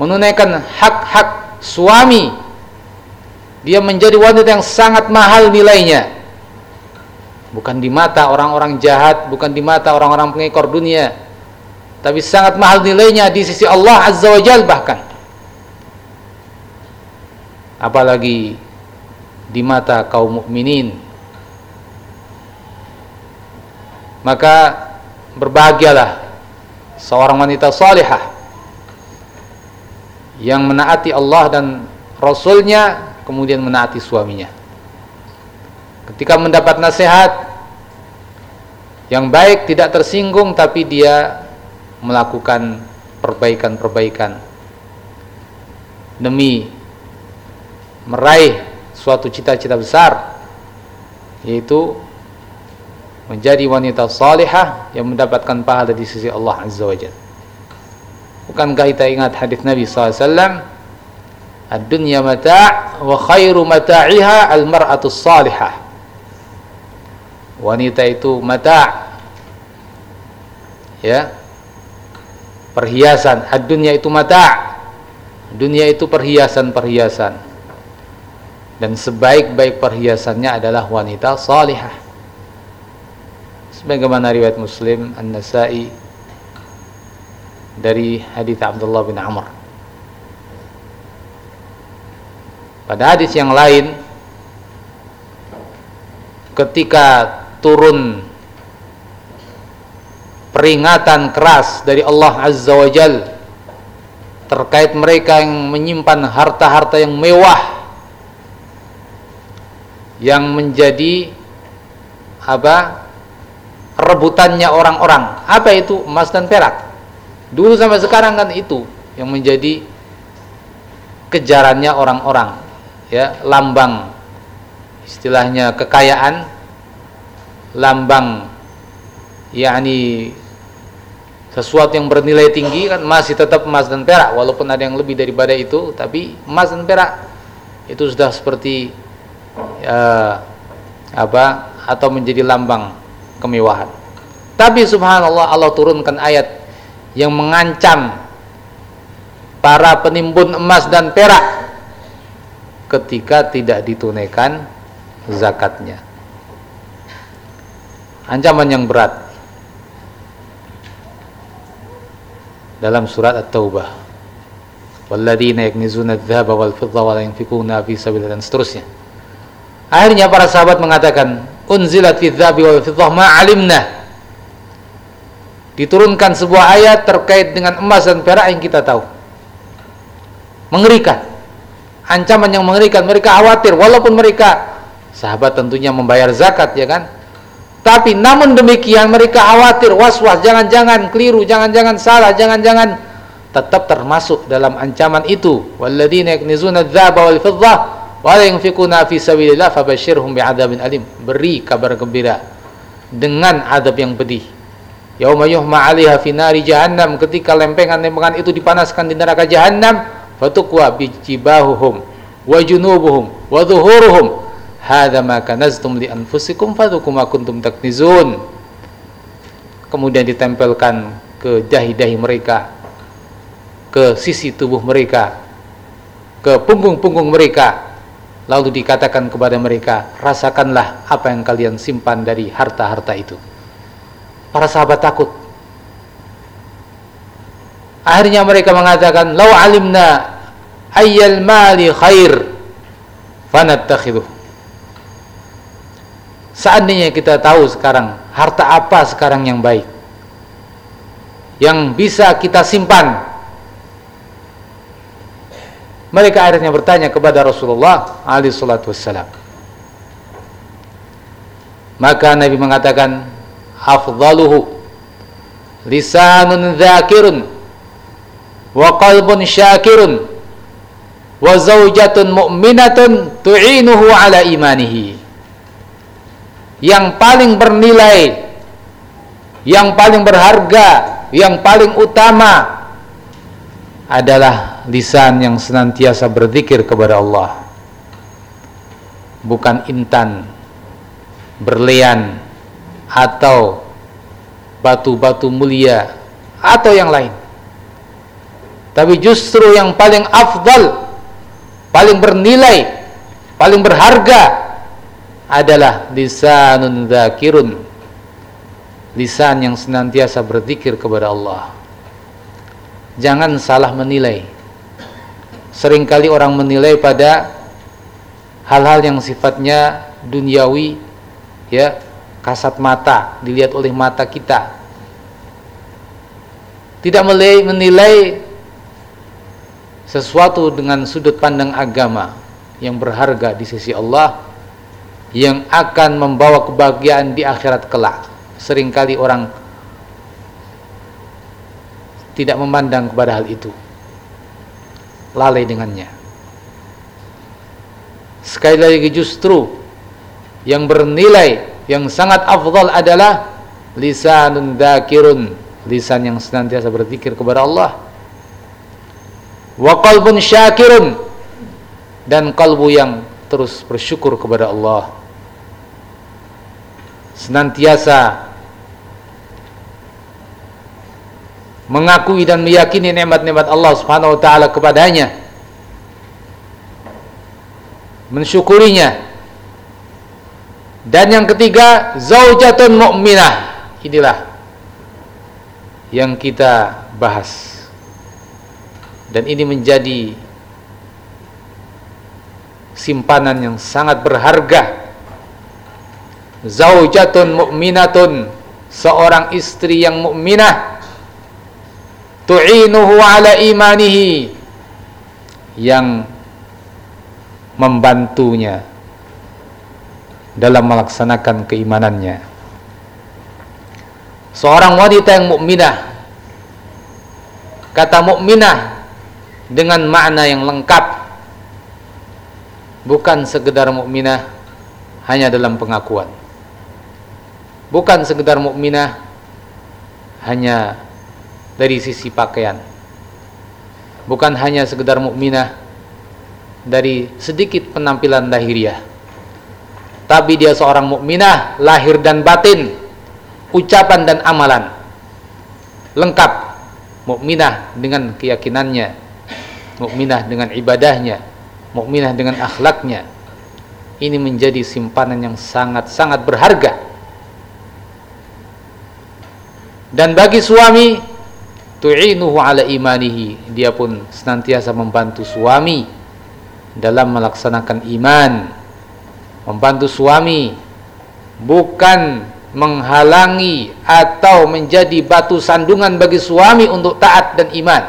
menunaikan hak-hak suami, dia menjadi wanita yang sangat mahal nilainya. Bukan di mata orang-orang jahat, bukan di mata orang-orang pengekor dunia, tapi sangat mahal nilainya di sisi Allah Azza wa Jal bahkan apalagi di mata kaum mukminin maka berbahagialah seorang wanita salihah yang menaati Allah dan Rasulnya kemudian menaati suaminya. Ketika mendapat nasihat yang baik tidak tersinggung tapi dia melakukan perbaikan-perbaikan demi meraih suatu cita-cita besar yaitu menjadi wanita salihah yang mendapatkan pahala di sisi Allah Azza wa Jalla. Bukankah kita ingat hadis Nabi SAW Ad-dunya mata' wa khairu mata'iha al-mar'atu salihah. Wanita itu mata' ya. Perhiasan. Ad-dunya itu mata dunia itu perhiasan-perhiasan. Dan sebaik-baik perhiasannya adalah wanita salihah sebagaimana riwayat Muslim An-Nasa'i dari hadis Abdullah bin Amr. Pada hadis yang lain ketika turun peringatan keras dari Allah Azza wa Jal terkait mereka yang menyimpan harta-harta yang mewah yang menjadi apa rebutannya orang-orang. Apa itu? Emas dan perak. Dulu sampai sekarang kan itu yang menjadi kejarannya orang-orang. Ya lambang istilahnya kekayaan lambang yakni sesuatu yang bernilai tinggi kan masih tetap emas dan perak walaupun ada yang lebih daripada itu tapi emas dan perak. Itu sudah seperti uh, apa atau menjadi lambang kemewahan tapi subhanallah Allah turunkan ayat yang mengancam para penimbun emas dan perak ketika tidak ditunaikan zakatnya ancaman yang berat dalam surat At-Taubah. Walladzina yaknizuna adh-dhahaba wal fidda wa la yunfikuna fi dan seterusnya. Akhirnya para sahabat mengatakan, "Unzilat fi fiddah ma 'alimna." Diturunkan sebuah ayat terkait dengan emas dan perak yang kita tahu. Mengerikan. Ancaman yang mengerikan. Mereka khawatir walaupun mereka sahabat tentunya membayar zakat ya kan? Tapi namun demikian mereka khawatir, was-was, jangan-jangan keliru, jangan-jangan salah, jangan-jangan tetap termasuk dalam ancaman itu. Walladzina yaknizuna adz-dzahaba wal fiddah wa la yunfiquna fi sabilillah fabashshirhum bi'adzabin alim. Beri kabar gembira dengan adab yang pedih. Yauma yuhma 'alaiha jahannam ketika lempengan-lempengan itu dipanaskan di neraka jahannam fatukwa bijibahuhum wa junubuhum wa dhuhuruhum hadza li anfusikum fadhuku ma kuntum taknizun kemudian ditempelkan ke dahi-dahi mereka ke sisi tubuh mereka ke punggung-punggung mereka lalu dikatakan kepada mereka rasakanlah apa yang kalian simpan dari harta-harta itu. Para sahabat takut. Akhirnya mereka mengatakan lau alimna ayyal mali khair fanattakhidhu Seandainya kita tahu sekarang harta apa sekarang yang baik? Yang bisa kita simpan. Mereka akhirnya bertanya kepada Rasulullah alaihi salatu wassalam. Maka Nabi mengatakan afdaluhu lisanun dzakirun wa qalbun syakirun wa zaujatun mu'minatun tu'inuhu ala imanihi yang paling bernilai, yang paling berharga, yang paling utama adalah lisan yang senantiasa berzikir kepada Allah. Bukan intan, berlian atau batu-batu mulia atau yang lain. Tapi justru yang paling afdal, paling bernilai, paling berharga adalah lisanun dzakirun lisan yang senantiasa berzikir kepada Allah jangan salah menilai sering kali orang menilai pada hal-hal yang sifatnya duniawi ya kasat mata dilihat oleh mata kita tidak menilai sesuatu dengan sudut pandang agama yang berharga di sisi Allah yang akan membawa kebahagiaan di akhirat kelak. Seringkali orang tidak memandang kepada hal itu. Lalai dengannya. Sekali lagi justru yang bernilai yang sangat afdal adalah lisanun dzakirun, lisan yang senantiasa berzikir kepada Allah. Wa qalbun syakirun dan kalbu yang terus bersyukur kepada Allah senantiasa mengakui dan meyakini nikmat-nikmat Allah Subhanahu wa taala kepadanya. Mensyukurinya. Dan yang ketiga zaujatun mu'minah. Inilah yang kita bahas. Dan ini menjadi simpanan yang sangat berharga. Zaujatun mu'minatun. Seorang istri yang mukminah tu'inuhu ala imanihi yang membantunya dalam melaksanakan keimanannya. Seorang wanita yang mukminah kata mukminah dengan makna yang lengkap bukan sekedar mukminah hanya dalam pengakuan. Bukan sekedar mukminah hanya dari sisi pakaian. Bukan hanya sekedar mukminah dari sedikit penampilan lahiriah. Tapi dia seorang mukminah lahir dan batin ucapan dan amalan. Lengkap mukminah dengan keyakinannya mukminah dengan ibadahnya mukminah dengan akhlaknya. Ini menjadi simpanan yang sangat-sangat berharga. Dan bagi suami tu'inuhu ala imanihi. Dia pun senantiasa membantu suami dalam melaksanakan iman. Membantu suami bukan menghalangi atau menjadi batu sandungan bagi suami untuk taat dan iman.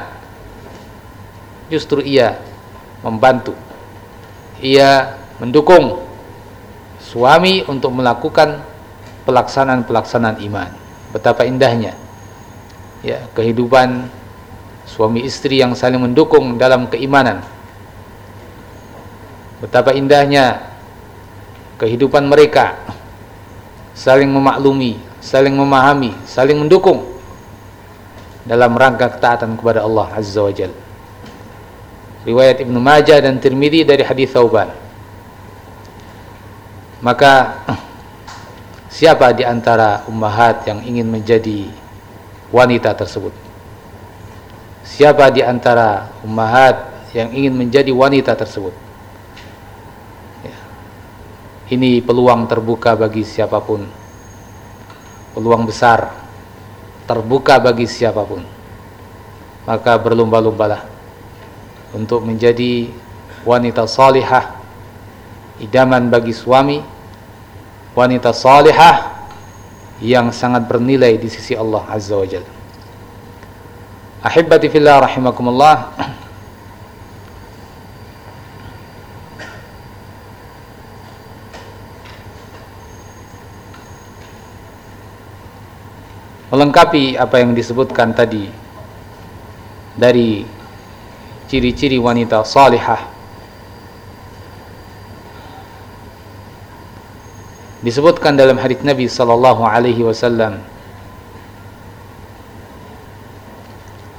Justru ia membantu. Ia mendukung suami untuk melakukan pelaksanaan-pelaksanaan iman. Betapa indahnya ya kehidupan suami istri yang saling mendukung dalam keimanan betapa indahnya kehidupan mereka saling memaklumi, saling memahami, saling mendukung dalam rangka ketaatan kepada Allah Azza wa. Riwayat Ibnu Majah dan Tirmidzi dari hadis Thauban. Maka [clears throat] siapa di antara ummahat yang ingin menjadi wanita tersebut? Siapa di antara ummahat yang ingin menjadi wanita tersebut? ini peluang terbuka bagi siapa pun peluang besar terbuka bagi siapa pun maka berlomba-lombalah untuk menjadi wanita salihah idaman bagi suami wanita salihah yang sangat bernilai di sisi Allah Azza wa Jalla. Ahibbati fillah rahimakumullah. Melengkapi apa yang disebutkan tadi dari ciri-ciri wanita salihah disebutkan dalam hadis Nabi sallallahu alaihi wasallam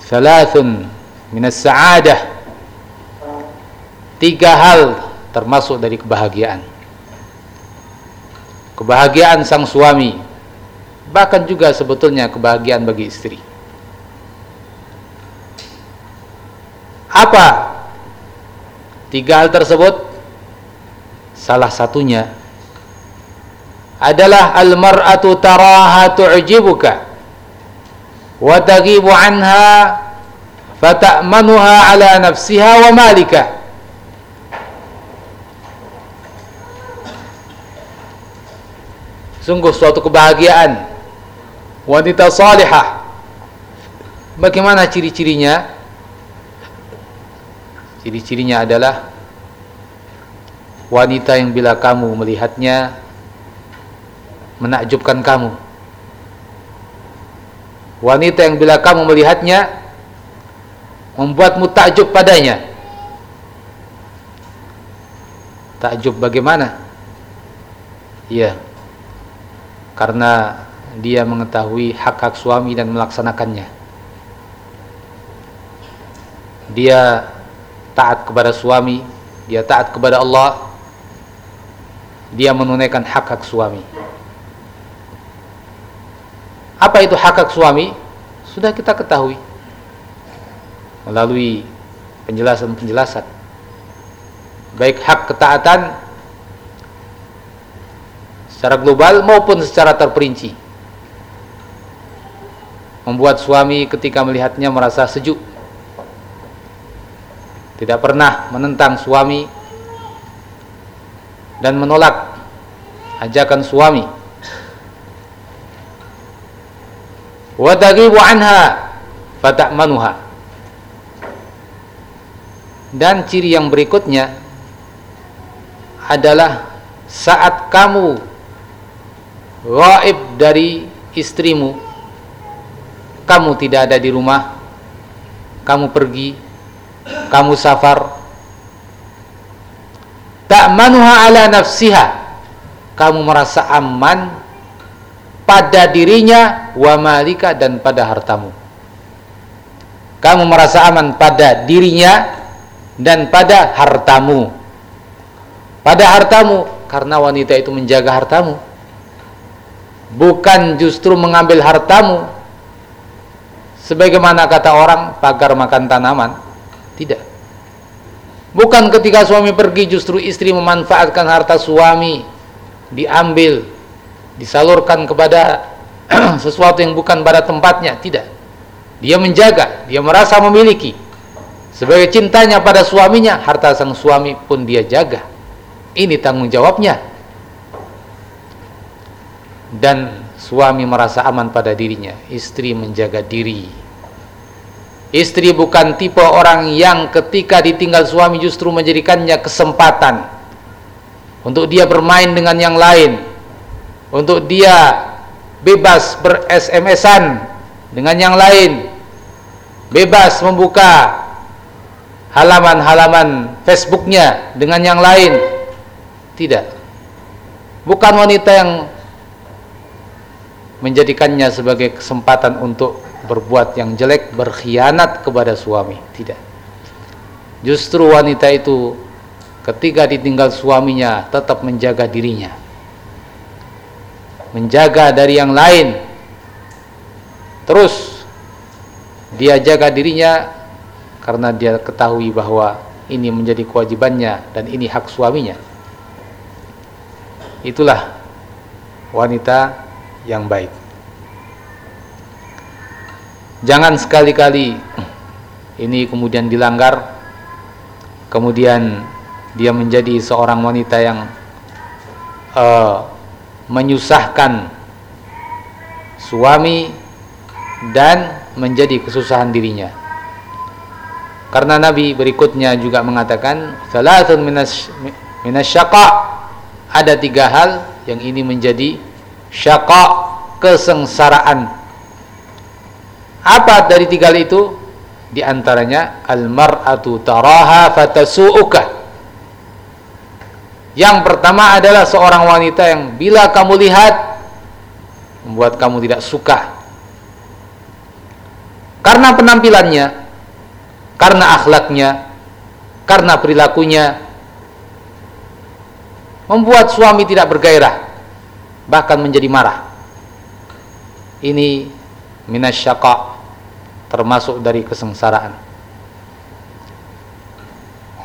thalathun min as-sa'adah tiga hal termasuk dari kebahagiaan kebahagiaan sang suami bahkan juga sebetulnya kebahagiaan bagi istri. Apa tiga hal tersebut? Salah satunya adalah al-mar'atu taraha tu'jibuka wa taghibu anha fata'manuha ala nafsiha wa malika. Sungguh suatu kebahagiaan. Wanita salihah. Bagaimana ciri-cirinya? Ciri-cirinya adalah wanita yang bila kamu melihatnya menakjubkan kamu wanita yang bila kamu melihatnya membuatmu takjub padanya takjub bagaimana iya karena dia mengetahui hak-hak suami dan melaksanakannya. Dia taat kepada suami, dia taat kepada Allah. Dia menunaikan hak-hak suami. Apa itu hak-hak suami? Sudah kita ketahui melalui penjelasan-penjelasan. Baik hak ketaatan secara global maupun secara terperinci membuat suami ketika melihatnya merasa sejuk tidak pernah menentang suami dan menolak ajakan suami wa taghibu anha fata'manuha dan ciri yang berikutnya adalah saat kamu gaib dari istrimu kamu tidak ada di rumah kamu pergi kamu safar ta'manuha ala nafsiha kamu merasa aman pada dirinya wa malika dan pada hartamu. Kamu merasa aman pada dirinya dan pada hartamu. Pada hartamu karena wanita itu menjaga hartamu. Bukan justru mengambil hartamu. Sebagaimana kata orang pagar makan tanaman. Tidak. Bukan ketika suami pergi justru istri memanfaatkan harta suami. Diambil disalurkan kepada [clears throat] sesuatu yang bukan pada tempatnya tidak. Dia menjaga dia merasa memiliki. Sebagai cintanya pada suaminya harta sang suami pun dia jaga. Ini tanggung jawabnya. Dan suami merasa aman pada dirinya, istri menjaga diri. Istri bukan tipe orang yang ketika ditinggal suami justru menjadikannya kesempatan untuk dia bermain dengan yang lain, untuk dia bebas ber-SMS-an dengan yang lain, bebas membuka halaman-halaman Facebooknya dengan yang lain, tidak. Bukan wanita yang menjadikannya sebagai kesempatan untuk berbuat yang jelek, berkhianat kepada suami. Tidak. Justru wanita itu ketika ditinggal suaminya tetap menjaga dirinya. Menjaga dari yang lain. Terus dia jaga dirinya karena dia ketahui bahwa ini menjadi kewajibannya dan ini hak suaminya. Itulah wanita yang baik. Jangan sekali-kali [clears throat] ini kemudian dilanggar. Kemudian dia menjadi seorang wanita yang uh, menyusahkan suami dan menjadi kesusahan dirinya. Karena Nabi berikutnya juga mengatakan salatun minas minasyaqa ada tiga hal yang ini menjadi syaqa kesengsaraan. Apa dari tiga hal itu? Di antaranya al-mar'atu taraha fatasu'uka yang pertama adalah seorang wanita yang bila kamu lihat membuat kamu tidak suka. Karena penampilannya karena akhlaknya karena perilakunya membuat suami tidak bergairah bahkan menjadi marah. Ini minasyaqa termasuk dari kesengsaraan.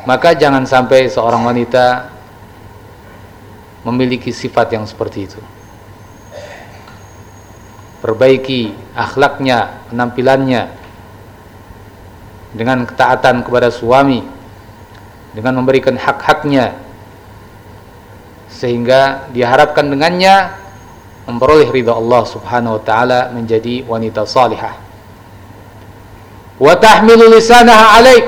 Maka jangan sampai seorang wanita memiliki sifat yang seperti itu perbaiki akhlaknya penampilannya dengan ketaatan kepada suami dengan memberikan hak-haknya sehingga diharapkan dengannya memperoleh ridha Allah Subhanahu wa taala menjadi wanita salihah. Wa tahmilu lisanaha 'alaik.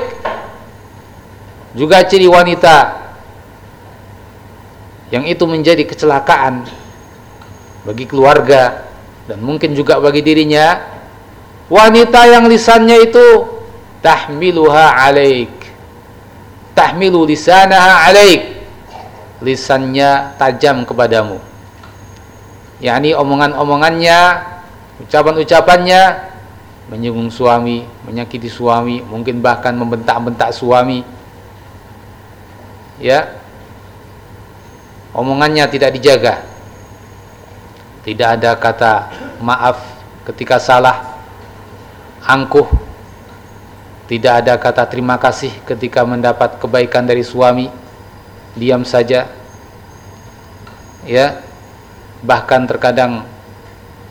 Juga ciri wanita yang itu menjadi kecelakaan bagi keluarga dan mungkin juga bagi dirinya. Wanita yang lisannya itu tahmiluha 'alaik. Tahmilu lisanaha 'alaik. Lisannya tajam kepadamu. Yakni omongan-omongannya ucapan-ucapannya menyinggung suami menyakiti suami mungkin bahkan membentak-bentak suami. Ya omongannya tidak dijaga. Tidak ada kata maaf ketika salah angkuh. Tidak ada kata terima kasih ketika mendapat kebaikan dari suami. Diam saja. Ya. Bahkan terkadang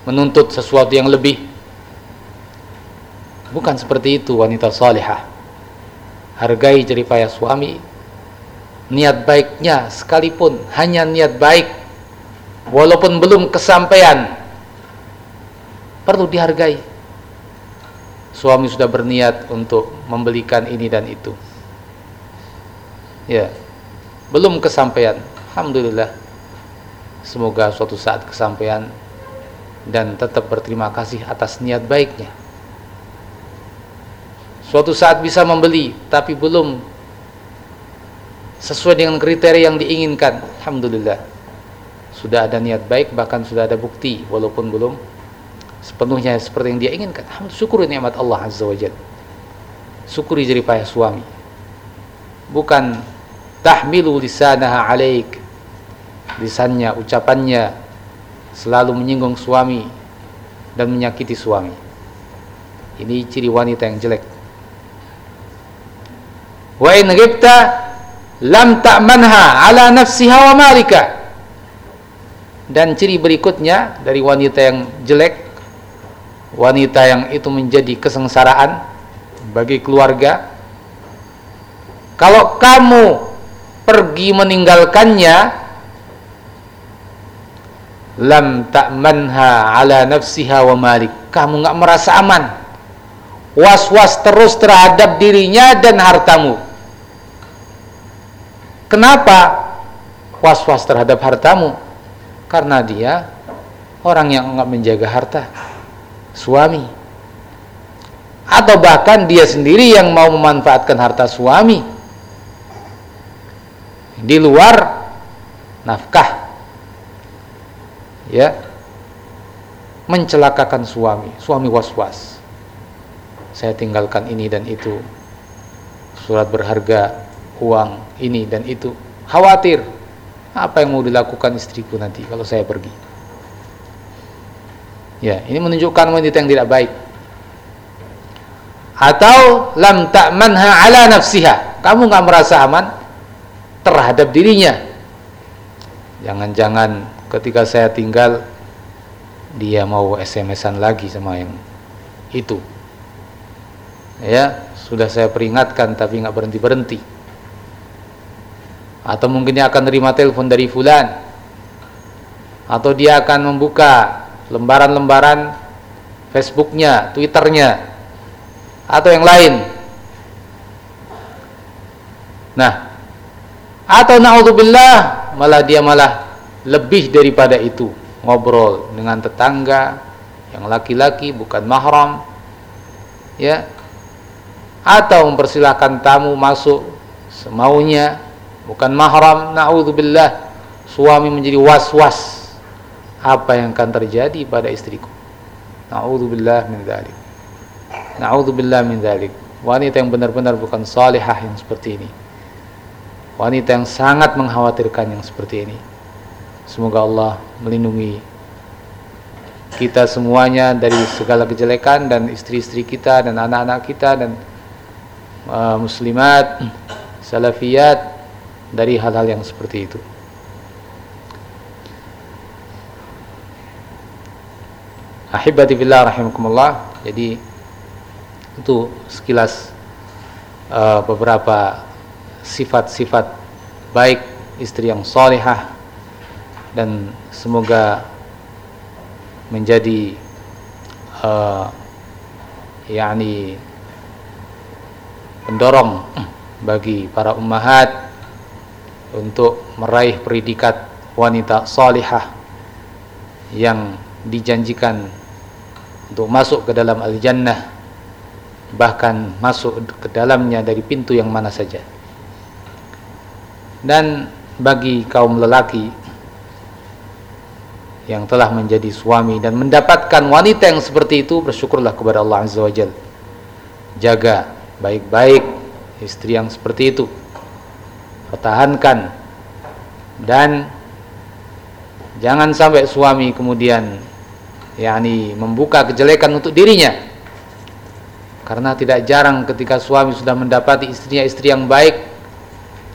menuntut sesuatu yang lebih. Bukan seperti itu wanita salihah. Hargai jeripaya suami niat baiknya sekalipun hanya niat baik. Walaupun belum kesampaian. Perlu dihargai. Suami sudah berniat untuk membelikan ini dan itu. Ya belum kesampaian. Alhamdulillah. Semoga suatu saat kesampaian dan tetap berterima kasih atas niat baiknya. Suatu saat bisa membeli tapi belum sesuai dengan kriteria yang diinginkan. Alhamdulillah. Sudah ada niat baik bahkan sudah ada bukti walaupun belum sepenuhnya seperti yang dia inginkan. Syukuri nikmat Allah Azza wa Jalla. Syukuri jerih payah suami. Bukan tahmilu lisanaha alaik. Lisannya ucapannya selalu menyinggung suami dan menyakiti suami. Ini ciri wanita yang jelek. Wa in ghibta lam ta'manha ala nafsiha wa malika. Dan ciri berikutnya dari wanita yang jelek wanita yang itu menjadi kesengsaraan bagi keluarga kalau kamu pergi meninggalkannya lam ta'manha ala nafsiha wa malik. Kamu nggak merasa aman. Was-was terus terhadap dirinya dan hartamu kenapa was-was terhadap hartamu? Karena dia orang yang enggak menjaga harta suami. Atau bahkan dia sendiri yang mau memanfaatkan harta suami. Di luar nafkah ya mencelakakan suami. Suami was-was. Saya tinggalkan ini dan itu. Surat berharga uang ini dan itu. Khawatir apa yang mau dilakukan istriku nanti kalau saya pergi? Ya ini menunjukkan wanita yang tidak baik. Atau lam ta'manha ala nafsiha. Kamu nggak merasa aman terhadap dirinya. Jangan-jangan ketika saya tinggal dia mau SMS-an lagi sama yang itu. Ya sudah saya peringatkan tapi nggak berhenti berhenti atau mungkin dia akan terima telepon dari fulan. Atau dia akan membuka lembaran-lembaran Facebooknya, Twitternya. Atau yang lain. Nah. Atau naudzubillah malah dia malah lebih daripada itu. Ngobrol dengan tetangga yang laki-laki bukan mahram. Ya. Atau mempersilahkan tamu masuk semaunya bukan mahram naudzubillah suami menjadi was-was. Apa yang akan terjadi pada istriku? Naudzubillah min dzalik naudzubillah min dzalik wanita yang benar-benar bukan salihah yang seperti ini. Wanita yang sangat mengkhawatirkan yang seperti ini. Semoga Allah melindungi kita semuanya dari segala kejelekan dan istri-istri kita dan anak-anak kita dan uh, muslimat salafiyat dari hal-hal yang seperti itu. Ahibati billah rahimakumullah. Jadi itu sekilas uh, beberapa sifat-sifat baik istri yang solehah dan semoga menjadi uh, yakni pendorong bagi para ummahat untuk meraih predikat wanita salihah yang dijanjikan untuk masuk ke dalam al-jannah bahkan masuk ke dalamnya dari pintu yang mana saja. Dan bagi kaum lelaki yang telah menjadi suami dan mendapatkan wanita yang seperti itu bersyukurlah kepada Allah Azza wa Jal. Jaga baik-baik istri yang seperti itu pertahankan. Dan jangan sampai suami kemudian yakni membuka kejelekan untuk dirinya. Karena tidak jarang ketika suami sudah mendapati istrinya istri yang baik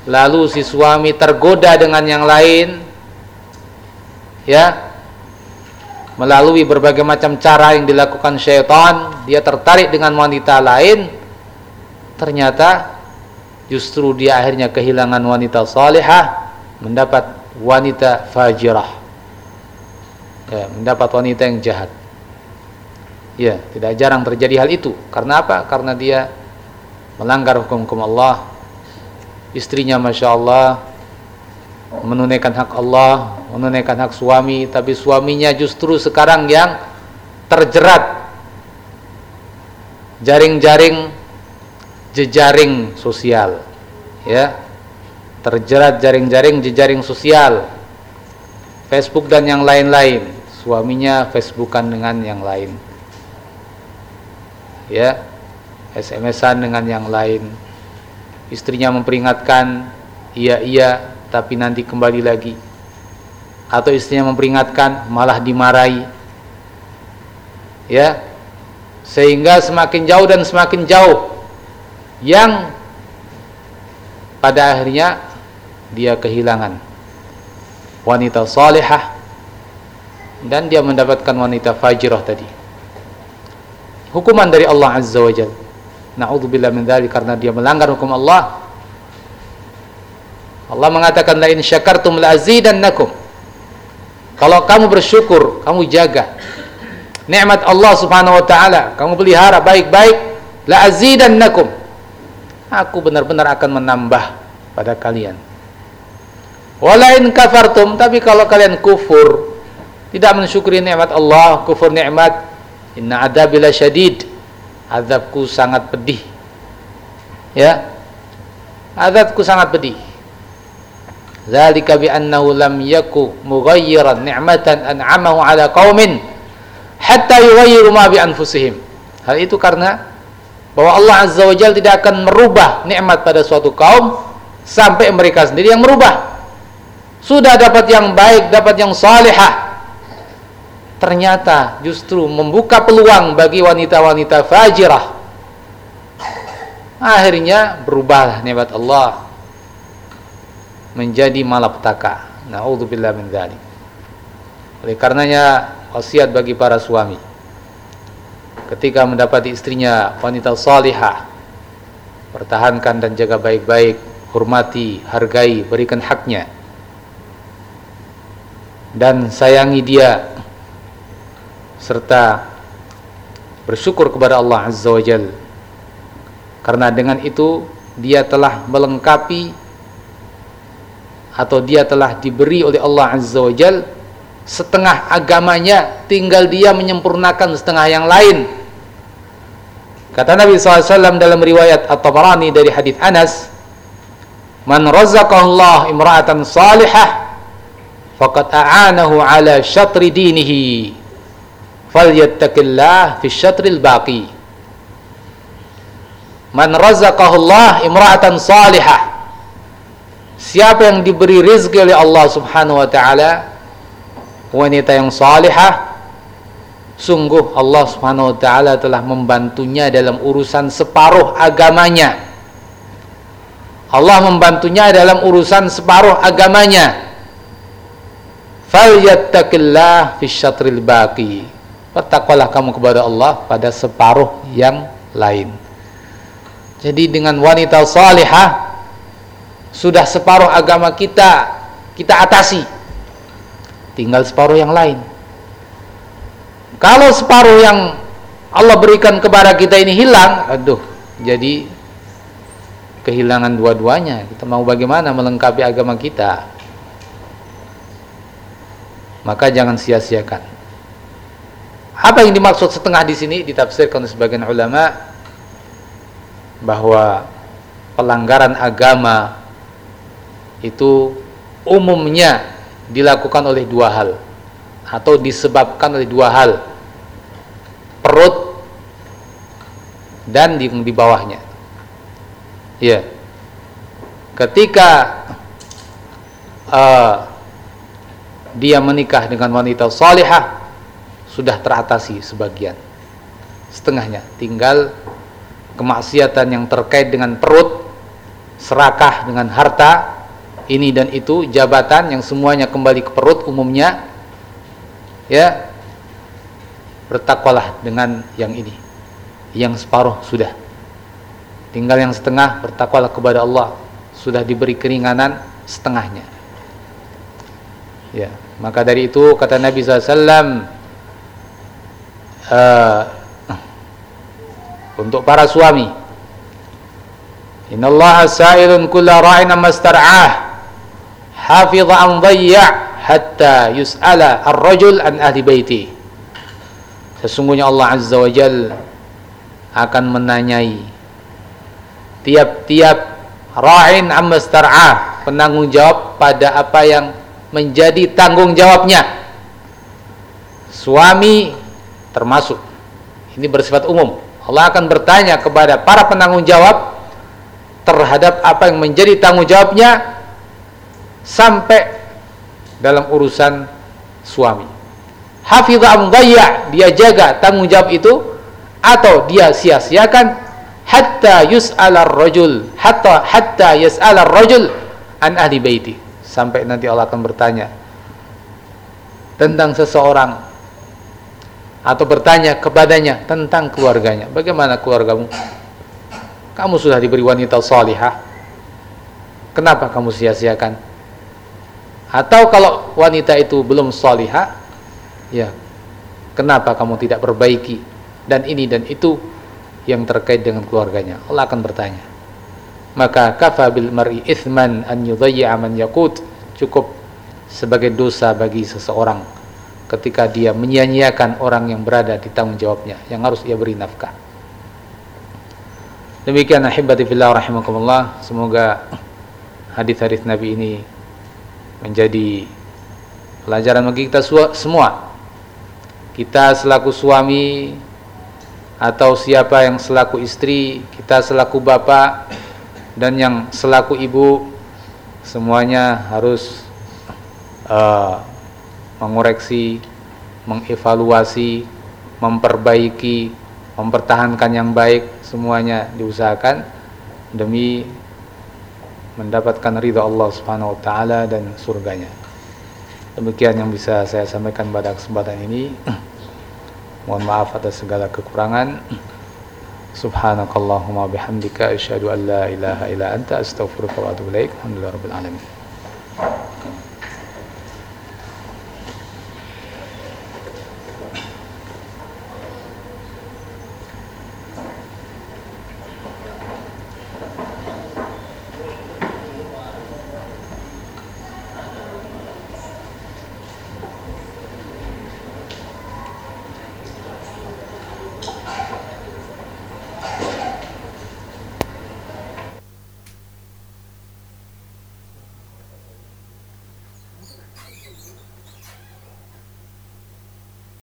lalu si suami tergoda dengan yang lain ya melalui berbagai macam cara yang dilakukan syaitan dia tertarik dengan wanita lain ternyata justru dia akhirnya kehilangan wanita salihah mendapat wanita fajirah. Ya, mendapat wanita yang jahat. Ya tidak jarang terjadi hal itu. Karena apa? Karena dia melanggar hukum-hukum Allah. Istrinya masya Allah menunaikan hak Allah, menunaikan hak suami, tapi suaminya justru sekarang yang terjerat. Jaring-jaring jejaring sosial. Ya. Terjerat jaring-jaring jejaring sosial. Facebook dan yang lain-lain. Suaminya Facebookan dengan yang lain. Ya. SMS-an dengan yang lain. Istrinya memperingatkan, iya iya, tapi nanti kembali lagi atau istrinya memperingatkan malah dimarahi ya sehingga semakin jauh dan semakin jauh yang pada akhirnya dia kehilangan wanita salihah dan dia mendapatkan wanita fajirah tadi hukuman dari Allah Azza wa Jalla na'udzubillah min dzalik karena dia melanggar hukum Allah Allah mengatakan la in syakartum la azidannakum. Kalau kamu bersyukur, kamu jaga nikmat Allah Subhanahu wa taala, kamu pelihara baik-baik, la azidannakum. Aku benar-benar akan menambah pada kalian. Walain kafartum, tapi kalau kalian kufur, tidak mensyukuri nikmat Allah, kufur nikmat, inna adabila syadid. Azabku sangat pedih. Ya. Azabku sangat pedih. Dzalika bi annahu lam yaku mughayyiran ni'matan an'amahu ala qaumin hatta yughayyiru ma bi anfusihim. Hal itu karena bahwa Allah Azza wa Jalla tidak akan merubah nikmat pada suatu kaum sampai mereka sendiri yang merubah. Sudah dapat yang baik, dapat yang salihah. Ternyata justru membuka peluang bagi wanita-wanita fajirah. Akhirnya berubah nikmat Allah menjadi malapetaka. Nauzubillah min dzalik. Oleh karenanya wasiat bagi para suami ketika mendapati istrinya wanita salihah pertahankan dan jaga baik-baik, hormati, hargai, berikan haknya. Dan sayangi dia serta bersyukur kepada Allah Azza wa Jalla. Karena dengan itu dia telah melengkapi atau dia telah diberi oleh Allah Azza wa Jal setengah agamanya tinggal dia menyempurnakan setengah yang lain kata Nabi SAW dalam riwayat At-Tabarani dari hadis Anas man razaqallah imra'atan salihah faqad a'anahu ala syatri dinihi falyattaqillah fi syatril baqi man razaqahullah imra'atan salihah Siapa yang diberi rezeki oleh Allah Subhanahu wa taala wanita yang salihah sungguh Allah Subhanahu wa taala telah membantunya dalam urusan separuh agamanya. Allah membantunya dalam urusan separuh agamanya. Falyattaqillah fi syatril baqi. Bertakwalah kamu kepada Allah pada separuh yang lain. Jadi dengan wanita salihah sudah separuh agama kita kita atasi tinggal separuh yang lain kalau separuh yang Allah berikan kepada kita ini hilang aduh jadi kehilangan dua-duanya. Kita mau bagaimana melengkapi agama kita? Maka jangan sia-siakan. Apa yang dimaksud setengah di sini ditafsirkan oleh sebagian ulama bahwa pelanggaran agama itu umumnya dilakukan oleh dua hal atau disebabkan oleh dua hal perut dan di, di bawahnya. Ya ketika uh, dia menikah dengan wanita salihah sudah teratasi sebagian. Setengahnya tinggal kemaksiatan yang terkait dengan perut serakah dengan harta ini dan itu jabatan yang semuanya kembali ke perut umumnya ya bertakwalah dengan yang ini. Yang separuh sudah. Tinggal yang setengah bertakwalah kepada Allah. Sudah diberi keringanan setengahnya. Ya maka dari itu kata Nabi SAW uh, eh, untuk para suami Innallaha sa'ilun kulla ra'in mastar'ah hafidha an dhayya' hatta yus'ala ar-rajul an ahli baiti sesungguhnya Allah azza wa jal akan menanyai tiap-tiap ra'in amma star'ah penanggung jawab pada apa yang menjadi tanggung jawabnya. Suami termasuk. Ini bersifat umum. Allah akan bertanya kepada para penanggung jawab terhadap apa yang menjadi tanggung jawabnya sampai dalam urusan suami hafidha am dia jaga tanggung jawab itu atau dia sia-siakan hatta yus'ala rajul hatta hatta yas'ala rajul an ahli baiti sampai nanti Allah akan bertanya tentang seseorang atau bertanya kepadanya tentang keluarganya. Bagaimana keluargamu? Kamu sudah diberi wanita salihah. Kenapa kamu sia-siakan? Atau kalau wanita itu belum salihah, ya, kenapa kamu tidak perbaiki dan ini dan itu yang terkait dengan keluarganya? Allah akan bertanya. Maka kafa bil mar'i ithman an yudayya man yakut cukup sebagai dosa bagi seseorang ketika dia menyia-nyiakan orang yang berada di tanggung jawabnya yang harus ia beri nafkah. Demikian ahibati fillah rahimakumullah, semoga hadis-hadis Nabi ini menjadi pelajaran bagi kita semua. Kita selaku suami atau siapa yang selaku istri, kita selaku bapak dan yang selaku ibu semuanya harus uh, mengoreksi, mengevaluasi, memperbaiki, mempertahankan yang baik semuanya diusahakan demi mendapatkan ridha Allah Subhanahu wa taala dan surganya. Demikian yang bisa saya sampaikan pada kesempatan ini. Mohon maaf atas segala kekurangan. Subhanakallahumma bihamdika asyhadu an la ilaha illa anta astaghfiruka wa atubu ilaik. Alamin.